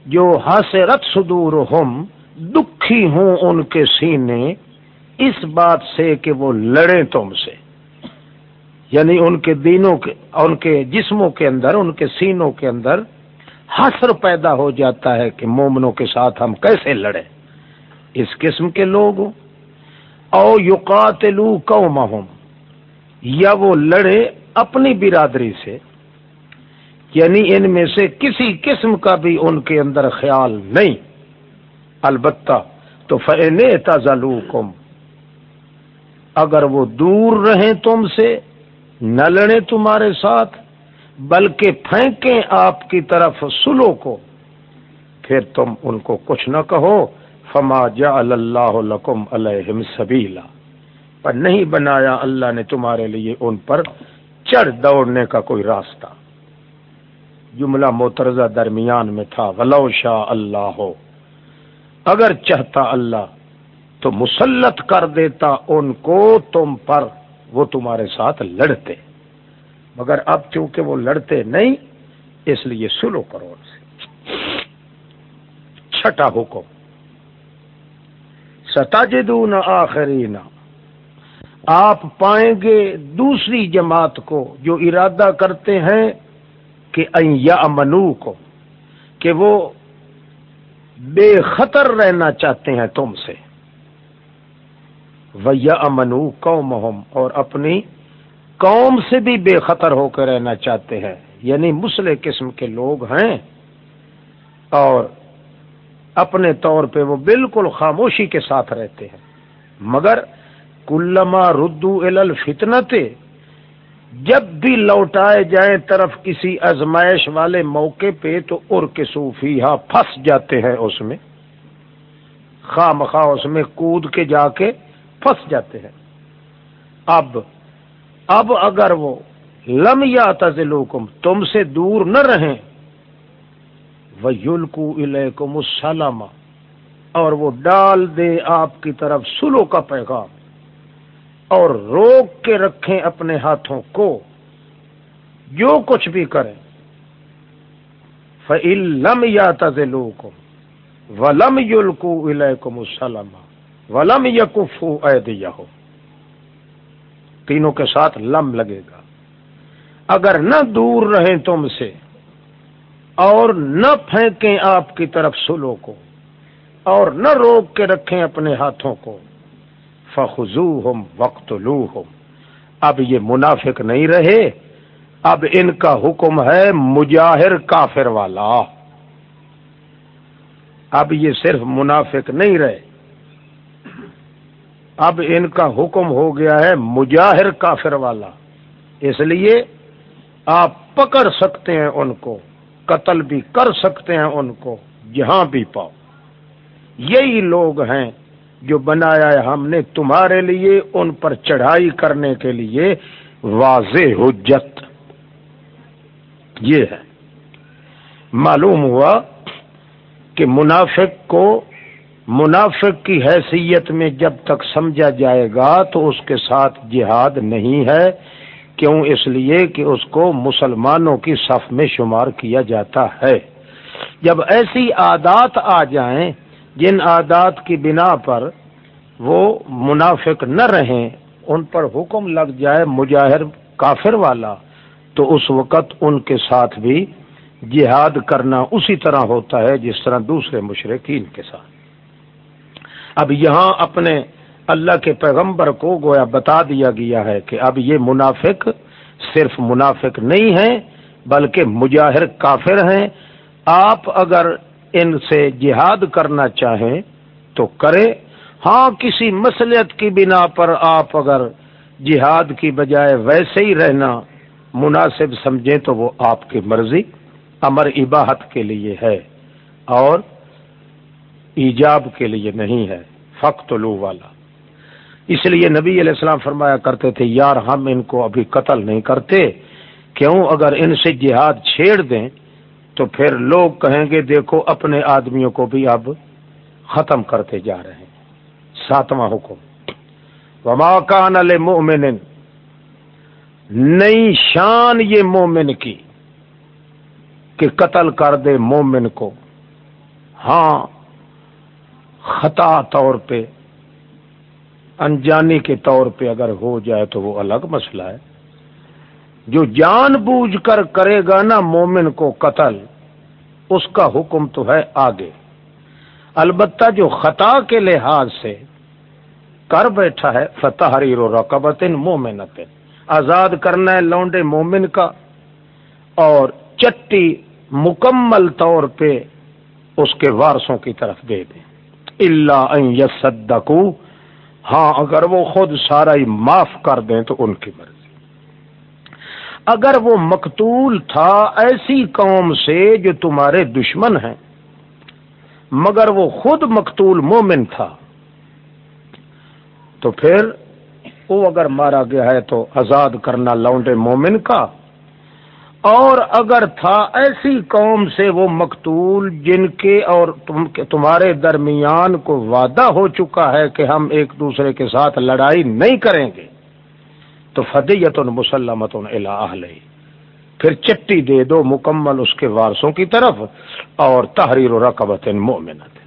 جو حسرت صدور ہم دکھی ہوں ان کے سینے۔ اس بات سے کہ وہ لڑیں تم سے۔ یعنی ان کے دینوں کے ان کے جسموں کے اندر، ان کے سینوں کے اندر حسر پیدا ہو جاتا ہے کہ مومنوں کے ساتھ ہم کیسے لڑیں۔ اس قسم کے لوگ او یوکات لو یا وہ لڑے اپنی برادری سے۔ یعنی ان میں سے کسی قسم کا بھی ان کے اندر خیال نہیں۔ البتہ تو فن تزلوکم اگر وہ دور رہیں تم سے نہ لڑے تمہارے ساتھ، بلکہ پھینکیں آپ کی طرف سلو کو۔ پھر تم ان کو کچھ نہ کہو، فما جا اللہ لکم علیہم سبیلا پر نہیں بنایا اللہ نے تمہارے لیے ان پر چڑھ دوڑنے کا کوئی راستہ۔ جملہ موترزہ درمیان میں تھا، ولو شاہ اللہ ہو اگر چاہتا اللہ تو مسلط کر دیتا ان کو تم پر۔ وہ تمہارے ساتھ لڑتے مگر اب چونکہ وہ لڑتے نہیں، اس لیے سلو کرو ان سے۔ چھٹا حکم۔ ستا جدون آخری آپ پائیں گے دوسری جماعت کو جو ارادہ کرتے ہیں کہ یا منو کو کہ وہ بے خطر رہنا چاہتے ہیں تم سے۔ ویا امنو قوم اور اپنی قوم سے بھی بے خطر ہو کر رہنا چاہتے ہیں۔ یعنی مسلح قسم کے لوگ ہیں۔ اور اپنے طور پہ وہ بالکل خاموشی کے ساتھ رہتے ہیں۔ مگر کلما ردو الفتنت جب بھی لوٹائے جائیں طرف کسی ازمائش والے موقع پہ تو ار کے صوفی پھنس جاتے ہیں اس میں۔ خواہ مخواہ اس میں کود کے جا کے پھنس جاتے ہیں۔ اب اب اگر وہ لم یا تزلوکم تم سے دور نہ رہیں وہ یلکو السلام، اور وہ ڈال دے آپ کی طرف سلو کا پیغام، اور روک کے رکھیں اپنے ہاتھوں کو، جو کچھ بھی کریں۔ فعلم یا تزلو کو ولم یلکو الم السلم ولم یقفو ایدیا ہو تینوں کے ساتھ لم لگے گا۔ اگر نہ دور رہیں تم سے اور نہ پھینکیں آپ کی طرف سلو کو اور نہ روک کے رکھیں اپنے ہاتھوں کو فخو ہم وقت لو اب یہ منافق نہیں رہے، اب ان کا حکم ہے مجاہر کافر والا۔ اب یہ صرف منافق نہیں رہے۔ اب ان کا حکم ہو گیا ہے مجاہر کافر والا۔ اس لیے آپ پکڑ سکتے ہیں ان کو، قتل بھی کر سکتے ہیں ان کو، جہاں بھی پاؤ۔ یہی لوگ ہیں جو بنایا ہے ہم نے تمہارے لیے، ان پر چڑھائی کرنے کے لیے۔ واضح حجت۔ یہ ہے۔ معلوم ہوا کہ منافق کو منافق کی حیثیت میں جب تک سمجھا جائے گا تو اس کے ساتھ جہاد نہیں ہے۔ کیوں؟ اس لیے کہ اس کو مسلمانوں کی صف میں شمار کیا جاتا ہے۔ جب ایسی عادات آ جائیں، جن عادات کی بنا پر وہ منافق نہ رہیں، ان پر حکم لگ جائے مجاہر کافر والا، تو اس وقت ان کے ساتھ بھی جہاد کرنا اسی طرح ہوتا ہے جس طرح دوسرے مشرقین کے ساتھ۔ اب یہاں اپنے اللہ کے پیغمبر کو گویا بتا دیا گیا ہے کہ اب یہ منافق صرف منافق نہیں ہیں، بلکہ مجاہر کافر ہیں۔ آپ اگر ان سے جہاد کرنا چاہیں تو کرے ہاں کسی مسلط کی بنا پر آپ اگر جہاد کی بجائے ویسے ہی رہنا مناسب سمجھیں تو وہ آپ کی مرضی، امر اباہت کے لیے ہے۔ اور ایجاب کے لیے نہیں ہے فخت لو والا۔ اس لیے نبی علیہ السلام فرمایا کرتے تھے، یار ہم ان کو ابھی قتل نہیں کرتے، کیوں؟ اگر ان سے جہاد چھیڑ دیں تو پھر لوگ کہیں گے، دیکھو اپنے آدمیوں کو بھی اب ختم کرتے جا رہے ہیں۔ ساتواں حکم۔ وما کان مومن نئی شان یہ مومن کی کہ قتل کر دے مومن کو۔ ہاں خطا طور پہ، انجانی کے طور پہ اگر ہو جائے تو وہ الگ مسئلہ ہے۔ جو جان بوجھ کر کرے گا نا مومن کو قتل، اس کا حکم تو ہے آگے۔ البتہ جو خطا کے لحاظ سے کر بیٹھا ہے فتح و رقبت مومنت آزاد کرنا ہے لونڈے مومن کا، اور چٹی مکمل طور پہ اس کے وارسوں کی طرف دے دیں۔ اللہ یسدکو ہاں اگر وہ خود سارا ہی معاف کر دیں تو ان کی مرضی۔ اگر وہ مقتول تھا ایسی قوم سے جو تمہارے دشمن ہیں، مگر وہ خود مقتول مومن تھا، تو پھر وہ اگر مارا گیا ہے تو آزاد کرنا لونڈے مومن کا اور اگر تھا ایسی قوم سے وہ مقتول جن کے اور تم تمہارے درمیان کو وعدہ ہو چکا ہے کہ ہم ایک دوسرے کے ساتھ لڑائی نہیں کریں گے، تو فدیت مسلمت الاحل پھر چٹی دے دو مکمل اس کے وارسوں کی طرف اور تحریر و رقبت مومنت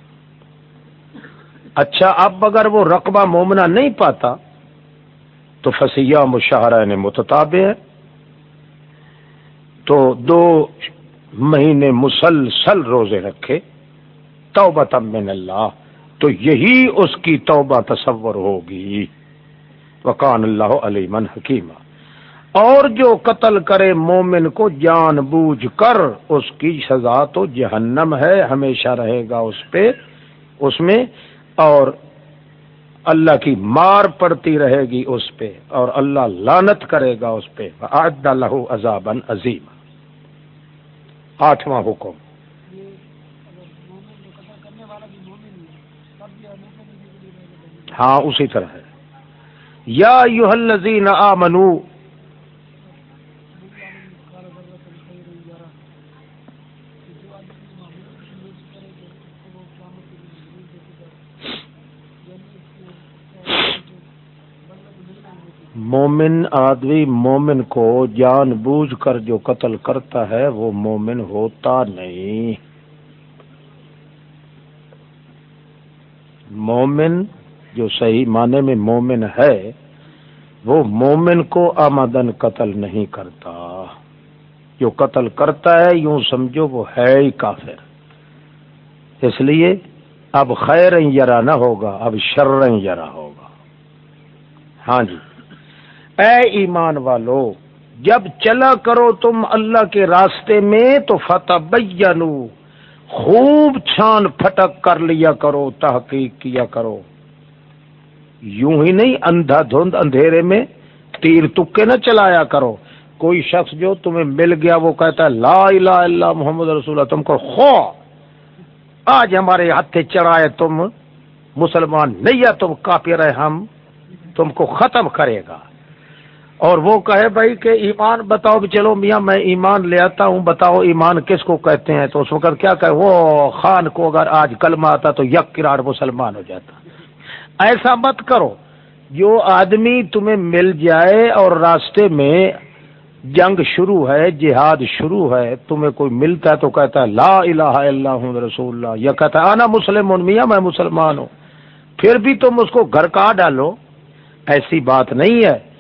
اچھا اب اگر وہ رقبہ مومنا نہیں پاتا تو فسیہ مشاہرہ نے متطاب ہے تو دو مہینے مسلسل روزے رکھے توبہ من اللہ، تو یہی اس کی توبہ تصور ہوگی۔ وکان اللہ علی من حکیم اور جو قتل کرے مومن کو جان بوجھ کر، اس کی سزا تو جہنم ہے، ہمیشہ رہے گا اس پہ، اس میں، اور اللہ کی مار پڑتی رہے گی اس پہ، اور اللہ لانت کرے گا اس پہ۔ اللہ عذابن عظیم آٹھواں حکم۔ ہاں اسی طرح ہے۔ یا یو آ منو مومن آدمی مومن کو جان بوجھ کر جو قتل کرتا ہے، وہ مومن ہوتا نہیں۔ مومن جو صحیح معنی میں مومن ہے، وہ مومن کو آمدن قتل نہیں کرتا۔ جو قتل کرتا ہے، یوں سمجھو وہ ہے ہی کافر۔ اس لیے اب خیر یرا نہ ہوگا، اب شر یرا ہوگا۔ ہاں جی۔ اے ایمان والو، جب چلا کرو تم اللہ کے راستے میں تو فتح خوب چھان پھٹک کر لیا کرو، تحقیق کیا کرو۔ یوں ہی نہیں، اندھا دھند اندھیرے میں تیر تکے نہ چلایا کرو۔ کوئی شخص جو تمہیں مل گیا، وہ کہتا ہے، لا الہ الا محمد رسول اللہ، تم کو خو آج ہمارے ہاتھ چڑھائے تم، مسلمان نہیں ہے تم کافی رہے ہم، تم کو ختم کرے گا۔ اور وہ کہے بھائی کہ ایمان بتاؤ چلو میاں میں ایمان لے آتا ہوں، بتاؤ ایمان کس کو کہتے ہیں؟ تو اس وقت کیا کہ وہ خان کو اگر آج کلمہ آتا تو یک کراڑ مسلمان ہو جاتا۔ ایسا مت کرو۔ جو آدمی تمہیں مل جائے اور راستے میں جنگ شروع ہے، جہاد شروع ہے، تمہیں کوئی ملتا ہے تو کہتا ہے، لا الہ الا اللہ رسول اللہ۔ یا کہتا ہے، آنا مسلم، میاں میں مسلمان ہوں۔ پھر بھی تم اس کو گھر کا ڈالو؟ ایسی بات نہیں ہے۔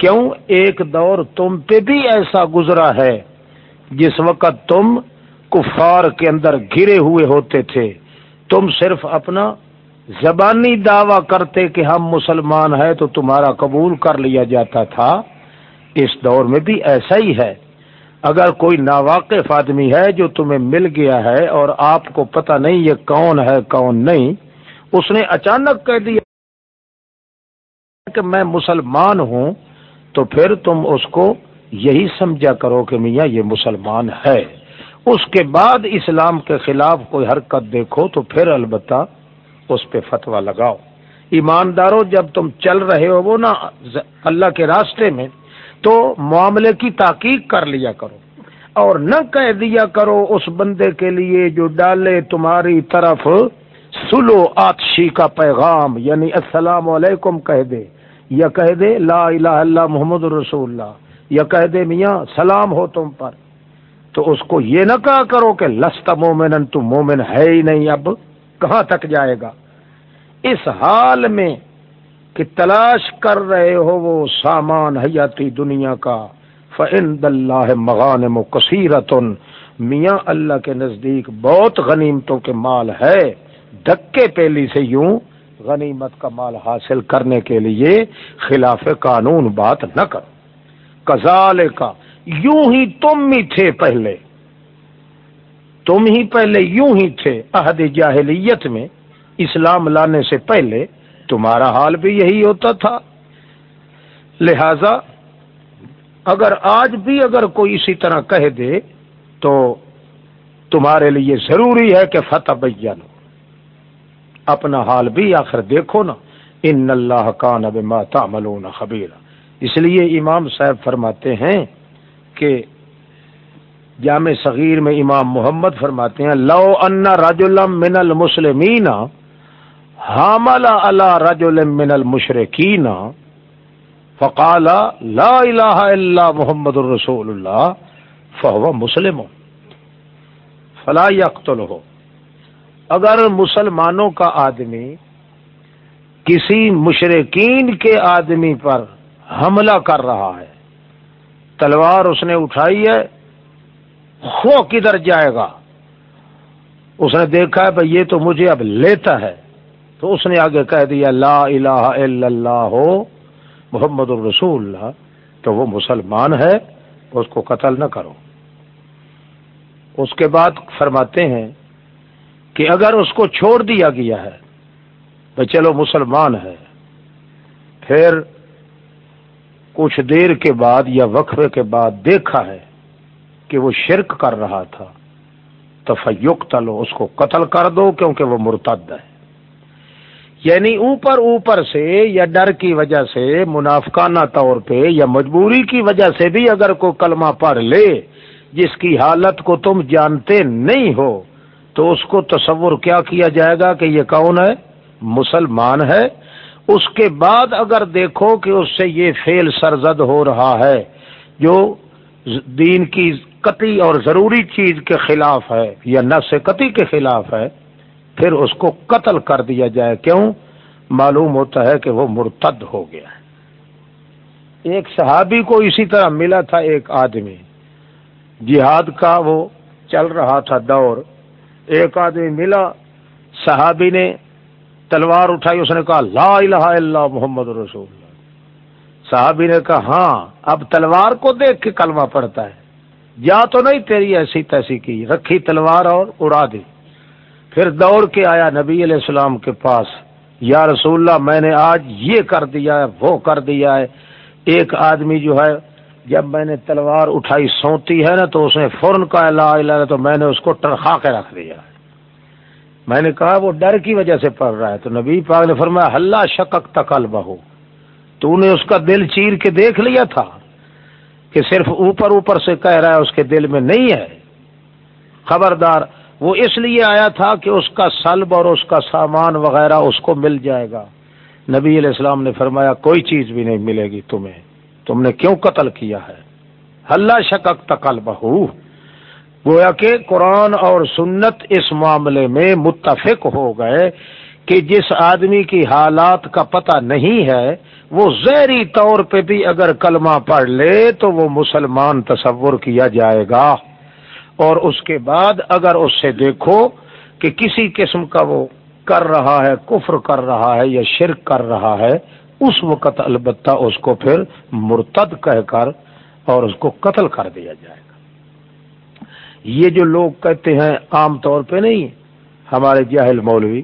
کیوں ایک دور تم پہ بھی ایسا گزرا ہے جس وقت تم کفار کے اندر گرے ہوئے ہوتے تھے؟ تم صرف اپنا زبانی دعوی کرتے کہ ہم مسلمان ہیں تو تمہارا قبول کر لیا جاتا تھا۔ اس دور میں بھی ایسا ہی ہے۔ اگر کوئی ناواقف آدمی ہے جو تمہیں مل گیا ہے اور آپ کو پتہ نہیں یہ کون ہے، کون نہیں، اس نے اچانک کہہ دیا کہ میں مسلمان ہوں تو پھر تم اس کو یہی سمجھا کرو کہ میاں یہ مسلمان ہے۔ اس کے بعد اسلام کے خلاف کوئی حرکت دیکھو تو پھر البتہ اس پہ فتوا لگاؤ۔ ایمانداروں، جب تم چل رہے ہو وہ نا اللہ کے راستے میں، تو معاملے کی تحقیق کر لیا کرو۔ اور نہ کہہ دیا کرو اس بندے کے لیے جو ڈالے تمہاری طرف سلو آتشی کا پیغام یعنی السلام علیکم کہہ دے۔ یا کہہ دے لا الہ اللہ محمد رسول اللہ، یا کہہ دے میاں سلام ہو تم پر۔ تو اس کو یہ نہ کہا کرو کہ لست مومن تو مومن ہے ہی نہیں، اب کہاں تک جائے گا؟ اس حال میں کہ تلاش کر رہے ہو وہ سامان حیاتی دنیا کا فعند اللہ مغان و کثیرتن میاں اللہ کے نزدیک بہت غنیمتوں کے مال ہے، دھکے پیلی سے یوں غنیمت کا مال حاصل کرنے کے لیے خلاف قانون بات نہ کرو۔ کزال کا یوں ہی تم بھی تھے پہلے۔ تم ہی پہلے یوں ہی تھے عہد جاہلیت میں۔ اسلام لانے سے پہلے تمہارا حال بھی یہی ہوتا تھا۔ لہذا، اگر آج بھی اگر کوئی اسی طرح کہہ دے، تو تمہارے لیے ضروری ہے کہ فتح بین اپنا حال بھی آخر دیکھو نا۔ ان اللہ کا نب ماتا ملون خبیر اس لیے امام صاحب فرماتے ہیں کہ جامع صغیر میں امام محمد فرماتے ہیں، لو ان رج من المسلمین حامل اللہ رج من المشرقین فقال لا الہ الا محمد الرسول اللہ، فہو مسلم، فلا یقتل ہو اگر مسلمانوں کا آدمی کسی مشرقین کے آدمی پر حملہ کر رہا ہے، تلوار اس نے اٹھائی ہے، خو کدھر جائے گا؟ اس نے دیکھا ہے، بھائی یہ تو مجھے اب لیتا ہے۔ تو اس نے آگے کہہ دیا، لا الہ الا اللہ ہو محمد الرسول اللہ تو وہ مسلمان ہے، اس کو قتل نہ کرو۔ اس کے بعد فرماتے ہیں کہ اگر اس کو چھوڑ دیا گیا ہے تو چلو مسلمان ہے، پھر کچھ دیر کے بعد یا وقفے کے بعد دیکھا ہے کہ وہ شرک کر رہا تھا تو تلو اس کو قتل کر دو کیونکہ وہ مرتد ہے۔ یعنی اوپر اوپر سے یا ڈر کی وجہ سے، منافقانہ طور پہ یا مجبوری کی وجہ سے بھی اگر کوئی کلمہ پڑھ لے، جس کی حالت کو تم جانتے نہیں ہو تو اس کو تصور کیا کیا جائے گا کہ یہ کون ہے؟ مسلمان ہے۔ اس کے بعد اگر دیکھو کہ اس سے یہ فیل سرزد ہو رہا ہے، جو دین کی قطعی اور ضروری چیز کے خلاف ہے یا نس قطعی کے خلاف ہے، پھر اس کو قتل کر دیا جائے۔ کیوں؟ معلوم ہوتا ہے کہ وہ مرتد ہو گیا ہے۔ ایک صحابی کو اسی طرح ملا تھا ایک آدمی۔ جہاد کا وہ چل رہا تھا دور۔ ایک آدمی ملا، صحابی نے تلوار اٹھائی، اس نے کہا، لا الہ الا محمد رسول اللہ۔ صحابی نے کہا ہاں اب تلوار کو دیکھ کے کلمہ پڑتا ہے۔ جا تو نہیں، تیری ایسی تیسی کی۔ رکھی تلوار اور اڑا دی۔ پھر دوڑ کے آیا نبی علیہ السلام کے پاس۔ یا رسول اللہ، میں نے آج یہ کر دیا ہے، وہ کر دیا ہے۔ ایک آدمی جو ہے جب میں نے تلوار اٹھائی سوتی ہے نا تو اس نے فوراً کہا لا الہ تو میں نے اس کو ٹرخا کے رکھ دیا۔ میں نے کہا وہ ڈر کی وجہ سے پڑھ رہا ہے۔ تو نبی پاک نے فرمایا ہلّا شکک تکل بہو تو نے اس کا دل چیر کے دیکھ لیا تھا کہ صرف اوپر اوپر سے کہہ رہا ہے، اس کے دل میں نہیں ہے۔ خبردار، وہ اس لیے آیا تھا کہ اس کا سلب اور اس کا سامان وغیرہ اس کو مل جائے گا۔ نبی علیہ السلام نے فرمایا، کوئی چیز بھی نہیں ملے گی تمہیں۔ تم نے کیوں قتل کیا ہے؟ اللہ شکک تقل بہو گویا کہ قرآن اور سنت اس معاملے میں متفق ہو گئے کہ جس آدمی کی حالات کا پتہ نہیں ہے، وہ زہری طور پہ بھی اگر کلمہ پڑھ لے تو وہ مسلمان تصور کیا جائے گا۔ اور اس کے بعد اگر اس سے دیکھو کہ کسی قسم کا وہ کر رہا ہے، کفر کر رہا ہے یا شرک کر رہا ہے اس وقت البتہ اس کو پھر مرتد کہہ کر اور اس کو قتل کر دیا جائے گا۔ یہ جو لوگ کہتے ہیں عام طور پہ نہیں، ہمارے جاہل مولوی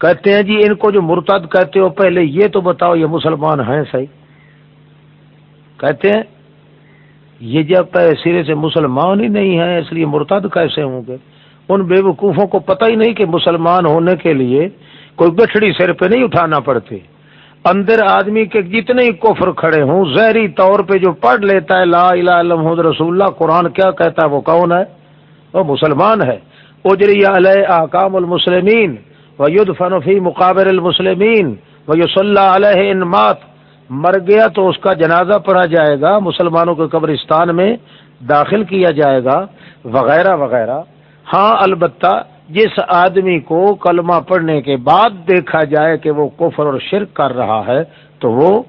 کہتے ہیں جی ان کو جو مرتد کہتے ہو، پہلے یہ تو بتاؤ یہ مسلمان ہیں صحیح۔ کہتے ہیں یہ جب سرے سے مسلمان ہی نہیں ہے اس لیے مرتد کیسے ہوں گے؟ ان بے وقوفوں کو پتہ ہی نہیں کہ مسلمان ہونے کے لیے کوئی گٹھڑی سر پہ نہیں اٹھانا پڑتی۔ اندر آدمی کے جتنے ہی کفر کھڑے ہوں، زہری طور پہ جو پڑھ لیتا ہے، لا الہ الا محمد رسول اللہ، قرآن کیا کہتا ہے؟ وہ کون ہے؟ وہ مسلمان ہے۔ اجری علیہ احکام المسلمین و فنفی مقابر المسلمین و یو علیہ انمات مر گیا تو اس کا جنازہ پڑھا جائے گا، مسلمانوں کے قبرستان میں داخل کیا جائے گا، وغیرہ وغیرہ۔ ہاں البتہ جس آدمی کو کلمہ پڑھنے کے بعد دیکھا جائے کہ وہ کفر اور شرک کر رہا ہے، تو وہ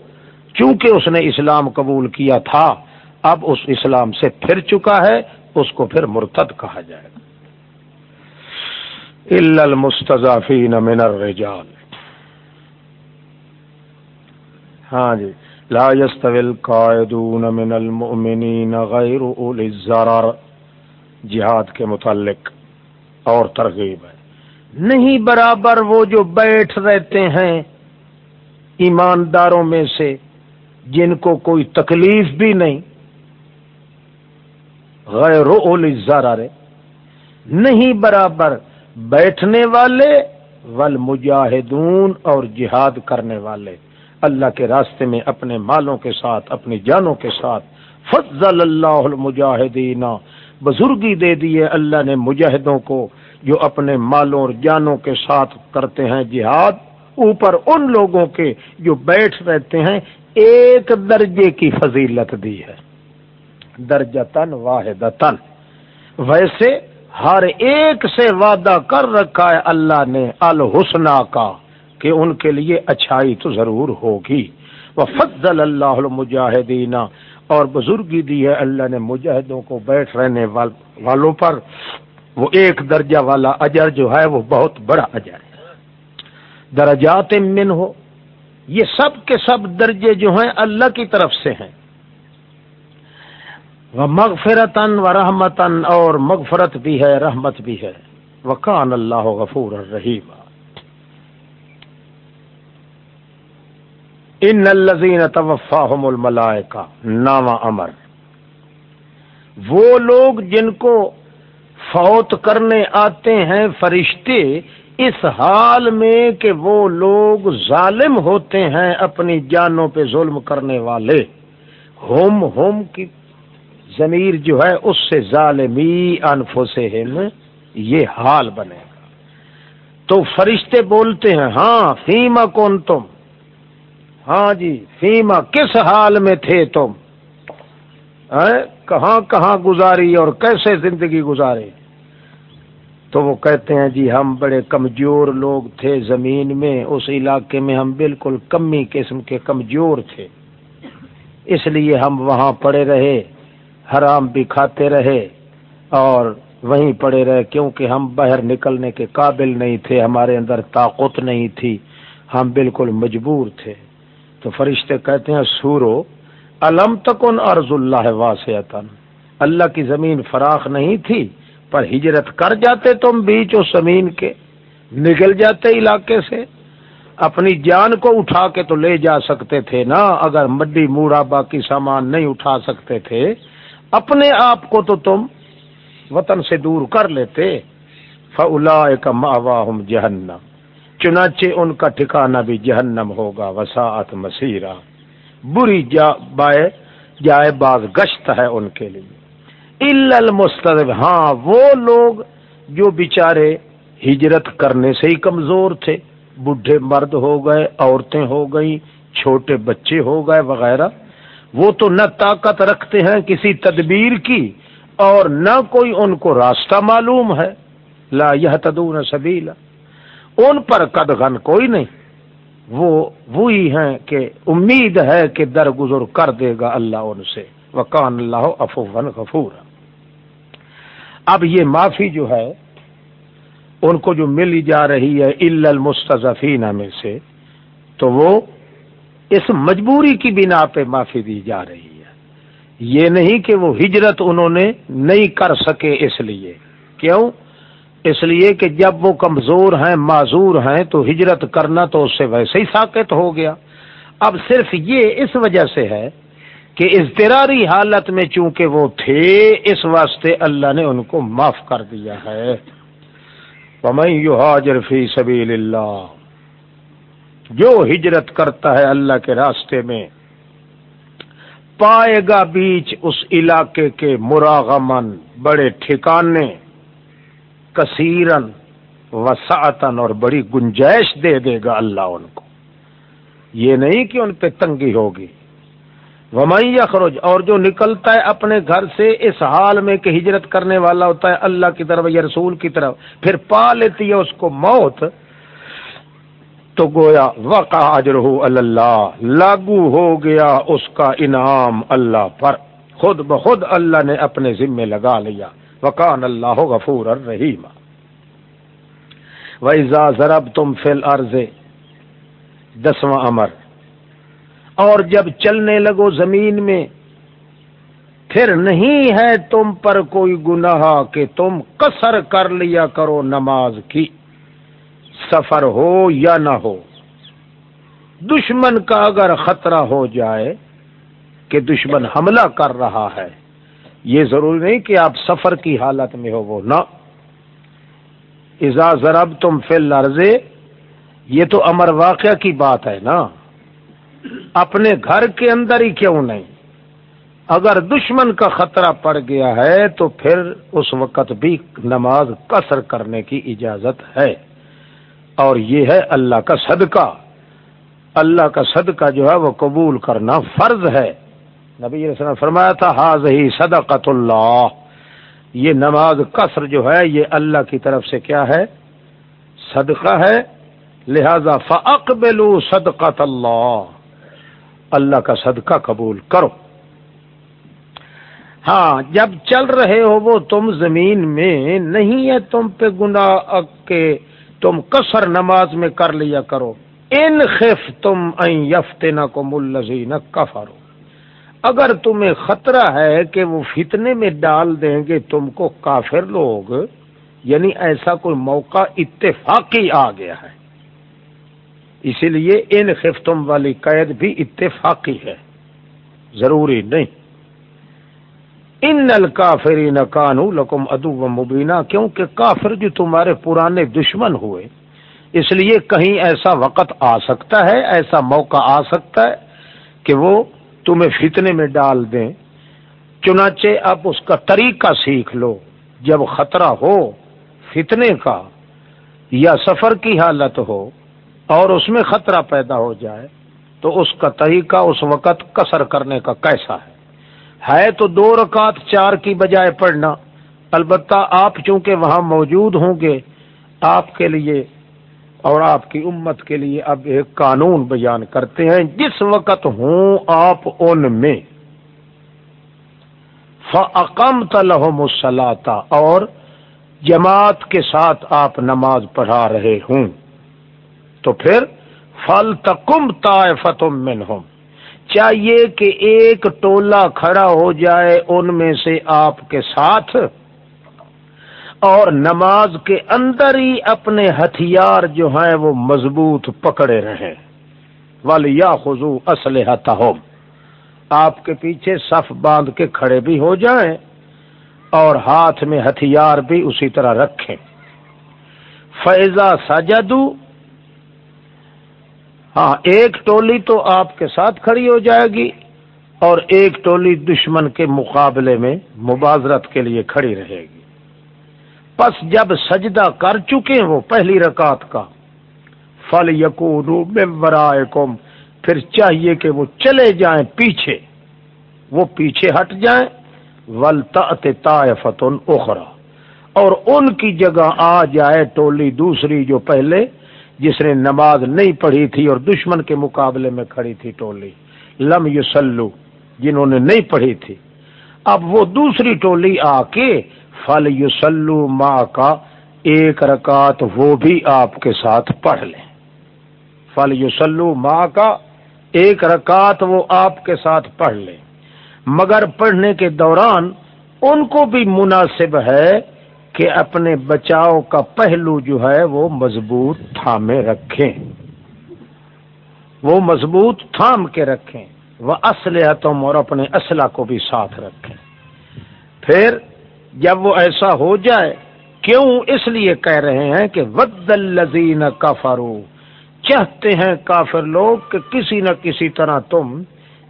چونکہ اس نے اسلام قبول کیا تھا، اب اس اسلام سے پھر چکا ہے، اس کو پھر مرتد کہا جائے گا۔ المستضافین من الرجال۔ ہاں جی۔ لا يستوي القائدون من المؤمنین غیر اولی الزرار۔ جہاد کے متعلق۔ اور ترغیب ہے۔ نہیں برابر وہ جو بیٹھ رہتے ہیں ایمانداروں میں سے، جن کو کوئی تکلیف بھی نہیں۔ غیر رہے نہیں برابر بیٹھنے والے ول مجاہدون اور جہاد کرنے والے۔ اللہ کے راستے میں اپنے مالوں کے ساتھ، اپنی جانوں کے ساتھ۔ فضل اللہ المجاہدین۔ بزرگی دے دیے اللہ نے مجاہدوں کو جو اپنے مالوں اور جانوں کے ساتھ کرتے ہیں جہاد، اوپر ان لوگوں کے جو بیٹھ رہتے ہیں، ایک درجے کی فضیلت دی ہے۔ درجہ تن واحد تن ویسے ہر ایک سے وعدہ کر رکھا ہے اللہ نے الحسنہ کا کہ ان کے لیے اچھائی تو ضرور ہوگی۔ وہ فضل اللہ المجاہدین اور بزرگی دی ہے، اللہ نے مجاہدوں کو بیٹھ رہنے والوں پر۔ وہ ایک درجہ والا اجر جو ہے، وہ بہت بڑا اجر ہے۔ درجات من ہو، یہ سب کے سب درجے جو ہیں، اللہ کی طرف سے ہیں۔ وہ مغفرتن و رحمتن اور مغفرت بھی ہے، رحمت بھی ہے۔ وہ کان اللہ غفور الرحیم۔ ان الزین توفاہم الملائکہ ناما امر۔ وہ لوگ جن کو فوت کرنے آتے ہیں فرشتے، اس حال میں کہ وہ لوگ ظالم ہوتے ہیں اپنی جانوں پہ ظلم کرنے والے۔ ہوم ہوم کی ضمیر جو ہے، اس سے ظالمی انفو سے یہ حال بنے گا۔ تو فرشتے بولتے ہیں ہاں فیما کون تم ہاں جی فیما کس حال میں تھے تم؟ کہاں کہاں گزاری اور کیسے زندگی گزاری؟ تو وہ کہتے ہیں جی ہم بڑے کمزور لوگ تھے زمین میں، اس علاقے میں ہم بالکل کمی قسم کے کمزور تھے۔ اس لیے ہم وہاں پڑے رہے، حرام بھی کھاتے رہے اور وہیں پڑے رہے، کیونکہ ہم باہر نکلنے کے قابل نہیں تھے، ہمارے اندر طاقت نہیں تھی، ہم بالکل مجبور تھے۔ تو فرشتے کہتے ہیں، سورو علم تکن ارض اللہ واسعتن اللہ کی زمین فراخ نہیں تھی، پر ہجرت کر جاتے تم بیچ و زمین کے۔ نکل جاتے علاقے سے۔ اپنی جان کو اٹھا کے تو لے جا سکتے تھے نا، اگر مڈی موڑا باقی سامان نہیں اٹھا سکتے تھے۔ اپنے آپ کو تو تم وطن سے دور کر لیتے۔ فلا کا ماواہم جہنم۔ چنانچہ ان کا ٹھکانہ بھی جہنم ہوگا، وساعت مسیرہ۔ بری جا، بائے، جائے باز گشت ہے ان کے لیے۔ المستب ہاں وہ لوگ جو بیچارے ہجرت کرنے سے ہی کمزور تھے۔ بڈھے مرد ہو گئے، عورتیں ہو گئی چھوٹے بچے ہو گئے، وغیرہ۔ وہ تو نہ طاقت رکھتے ہیں کسی تدبیر کی، اور نہ کوئی ان کو راستہ معلوم ہے۔ لا یہ تدون سبیلا۔ ان پر قدغن کوئی نہیں۔ وہ وہی ہیں کہ امید ہے کہ درگزر کر دے گا اللہ ان سے۔ وکان اللہ افوان غفور اب یہ معافی جو ہے، ان کو جو ملی جا رہی ہے المستفین میں سے، تو وہ اس مجبوری کی بنا پہ معافی دی جا رہی ہے۔ یہ نہیں کہ وہ ہجرت انہوں نے نہیں کر سکے اس لیے۔ کیوں؟ اس لیے کہ جب وہ کمزور ہیں، معذور ہیں، تو ہجرت کرنا تو اس سے ویسے ہی ساکت ہو گیا۔ اب صرف یہ اس وجہ سے ہے کہ اضطراری حالت میں چونکہ وہ تھے، اس واسطے اللہ نے ان کو معاف کر دیا ہے۔ حاجر فی سبیل اللہ جو ہجرت کرتا ہے اللہ کے راستے میں، پائے گا بیچ اس علاقے کے مراغمن بڑے ٹھکانے۔ کثیرن وسعتن اور بڑی گنجائش دے دے گا اللہ ان کو۔ یہ نہیں کہ ان پہ تنگی ہوگی۔ ومئی اخروج اور جو نکلتا ہے اپنے گھر سے، اس حال میں کہ ہجرت کرنے والا ہوتا ہے اللہ کی طرف یا رسول کی طرف، پھر پا لیتی ہے اس کو موت، تو گویا وقع اجر اللہ، لاگو ہو گیا اس کا انعام اللہ پر۔ خود بخود اللہ نے اپنے ذمے لگا لیا۔ وکان اللہ غفور الرحیم ویزا ضرب تم فل عرض دسواں امر اور جب چلنے لگو زمین میں، پھر نہیں ہے تم پر کوئی گناہ کہ تم کسر کر لیا کرو نماز کی۔ سفر ہو یا نہ ہو، دشمن کا اگر خطرہ ہو جائے کہ دشمن حملہ کر رہا ہے یہ ضروری نہیں کہ آپ سفر کی حالت میں ہو وہ، نہ۔ ضرب تم فی لرزے یہ تو امر واقعہ کی بات ہے نا اپنے گھر کے اندر ہی کیوں نہیں؟ اگر دشمن کا خطرہ پڑ گیا ہے تو پھر اس وقت بھی نماز قصر کرنے کی اجازت ہے۔ اور یہ ہے اللہ کا صدقہ۔ اللہ کا صدقہ جو ہے وہ قبول کرنا فرض ہے۔ نبی نے فرمایا تھا حاض ہی صدقت اللہ. یہ نماز قصر جو ہے، یہ اللہ کی طرف سے کیا ہے؟ صدقہ ہے۔ لہذا فقبلو صدقت اللہ۔ اللہ کا صدقہ قبول کرو۔ ہاں جب چل رہے ہو وہ تم زمین میں نہیں ہے، تم پہ گنا کے، تم کسر نماز میں کر لیا کرو۔ ان خف تم یفتنا کو ملزی نہ کفرو اگر تمہیں خطرہ ہے کہ وہ فتنے میں ڈال دیں گے تم کو کافر لوگ یعنی ایسا کوئی موقع اتفاقی آ گیا ہے۔ اسی لیے ان خفتم والی قید بھی اتفاقی ہے۔ ضروری نہیں۔ ان نل کافری نکانو لکم ادو و مبینہ کیونکہ کافر جو تمہارے پرانے دشمن ہوئے، اس لیے کہیں ایسا وقت آ سکتا ہے، ایسا موقع آ سکتا ہے کہ وہ تمہیں فتنے میں ڈال دیں، چنانچہ اب اس کا طریقہ سیکھ لو۔ جب خطرہ ہو فتنے کا یا سفر کی حالت ہو اور اس میں خطرہ پیدا ہو جائے، تو اس کا طریقہ اس وقت کسر کرنے کا کیسا ہے؟ ہے تو دو رکعت چار کی بجائے پڑھنا۔ البتہ آپ چونکہ وہاں موجود ہوں گے، آپ کے لیے اور آپ کی امت کے لیے اب ایک قانون بیان کرتے ہیں۔ جس وقت ہوں آپ ان میں فعقم تلح مسلاتا اور جماعت کے ساتھ آپ نماز پڑھا رہے ہوں۔ تو پھر فل تکم تائفتم منہم چاہیے کہ ایک ٹولہ کھڑا ہو جائے ان میں سے آپ کے ساتھ۔ اور نماز کے اندر ہی اپنے ہتھیار جو ہیں وہ مضبوط پکڑے رہیں۔ یا خزو اسلحہ ہو آپ کے پیچھے صف باندھ کے کھڑے بھی ہو جائیں اور ہاتھ میں ہتھیار بھی اسی طرح رکھیں۔ فیضا سجدو ہاں ایک ٹولی تو آپ کے ساتھ کھڑی ہو جائے گی اور ایک ٹولی دشمن کے مقابلے میں مبازرت کے لیے کھڑی رہے گی۔ پس جب سجدہ کر چکے وہ پہلی رکعت کا فل یقورائے کم پھر چاہیے کہ وہ چلے جائیں پیچھے، وہ پیچھے ہٹ جائیں ولتا فتن اخرا اور ان کی جگہ آ جائے ٹولی دوسری جو پہلے، جس نے نماز نہیں پڑھی تھی اور دشمن کے مقابلے میں کھڑی تھی ٹولی۔ لم یوسلو جنہوں نے نہیں پڑھی تھی۔ اب وہ دوسری ٹولی آ کے فل یوسلو ماں کا ایک رکعت وہ بھی آپ کے ساتھ پڑھ لیں۔ فل یوسلو ماں کا ایک رکعت وہ آپ کے ساتھ پڑھ لیں۔ مگر پڑھنے کے دوران ان کو بھی مناسب ہے کہ اپنے بچاؤ کا پہلو جو ہے وہ مضبوط تھامے رکھیں۔ وہ مضبوط تھام کے رکھیں۔ وہ اسلحتم اور اپنے اسلحہ کو بھی ساتھ رکھیں۔ پھر جب وہ ایسا ہو جائے، کیوں اس لیے کہہ رہے ہیں کہ ود الزین کافرو چاہتے ہیں کافر لوگ کہ کسی نہ کسی طرح تم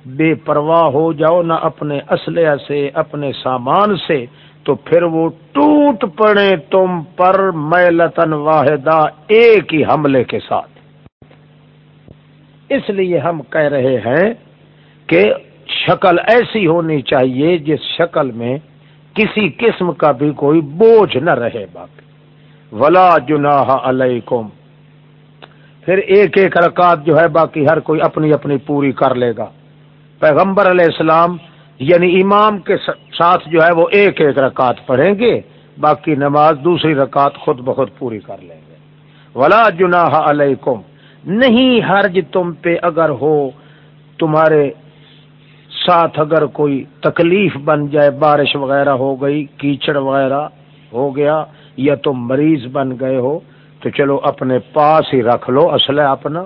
بے پرواہ ہو جاؤ، نہ اپنے اسلحہ سے، اپنے سامان سے۔ تو پھر وہ ٹوٹ پڑے تم پر میلتن واحدہ ایک ہی حملے کے ساتھ۔ اس لیے ہم کہہ رہے ہیں کہ شکل ایسی ہونی چاہیے جس شکل میں کسی قسم کا بھی کوئی بوجھ نہ رہے باقی ولا جناح علیکم پھر ایک ایک رکعت جو ہے باقی ہر کوئی اپنی اپنی پوری کر لے گا. پیغمبر علیہ السلام یعنی امام کے ساتھ جو ہے وہ ایک ایک رکعت پڑھیں گے، باقی نماز دوسری رکعت خود بخود پوری کر لیں گے. ولا جناح علیکم نہیں، حرج تم پہ اگر ہو تمہارے ساتھ اگر کوئی تکلیف بن جائے، بارش وغیرہ ہو گئی، کیچڑ وغیرہ ہو گیا، یا تم مریض بن گئے ہو، تو چلو اپنے پاس ہی رکھ لو اسلحہ اپنا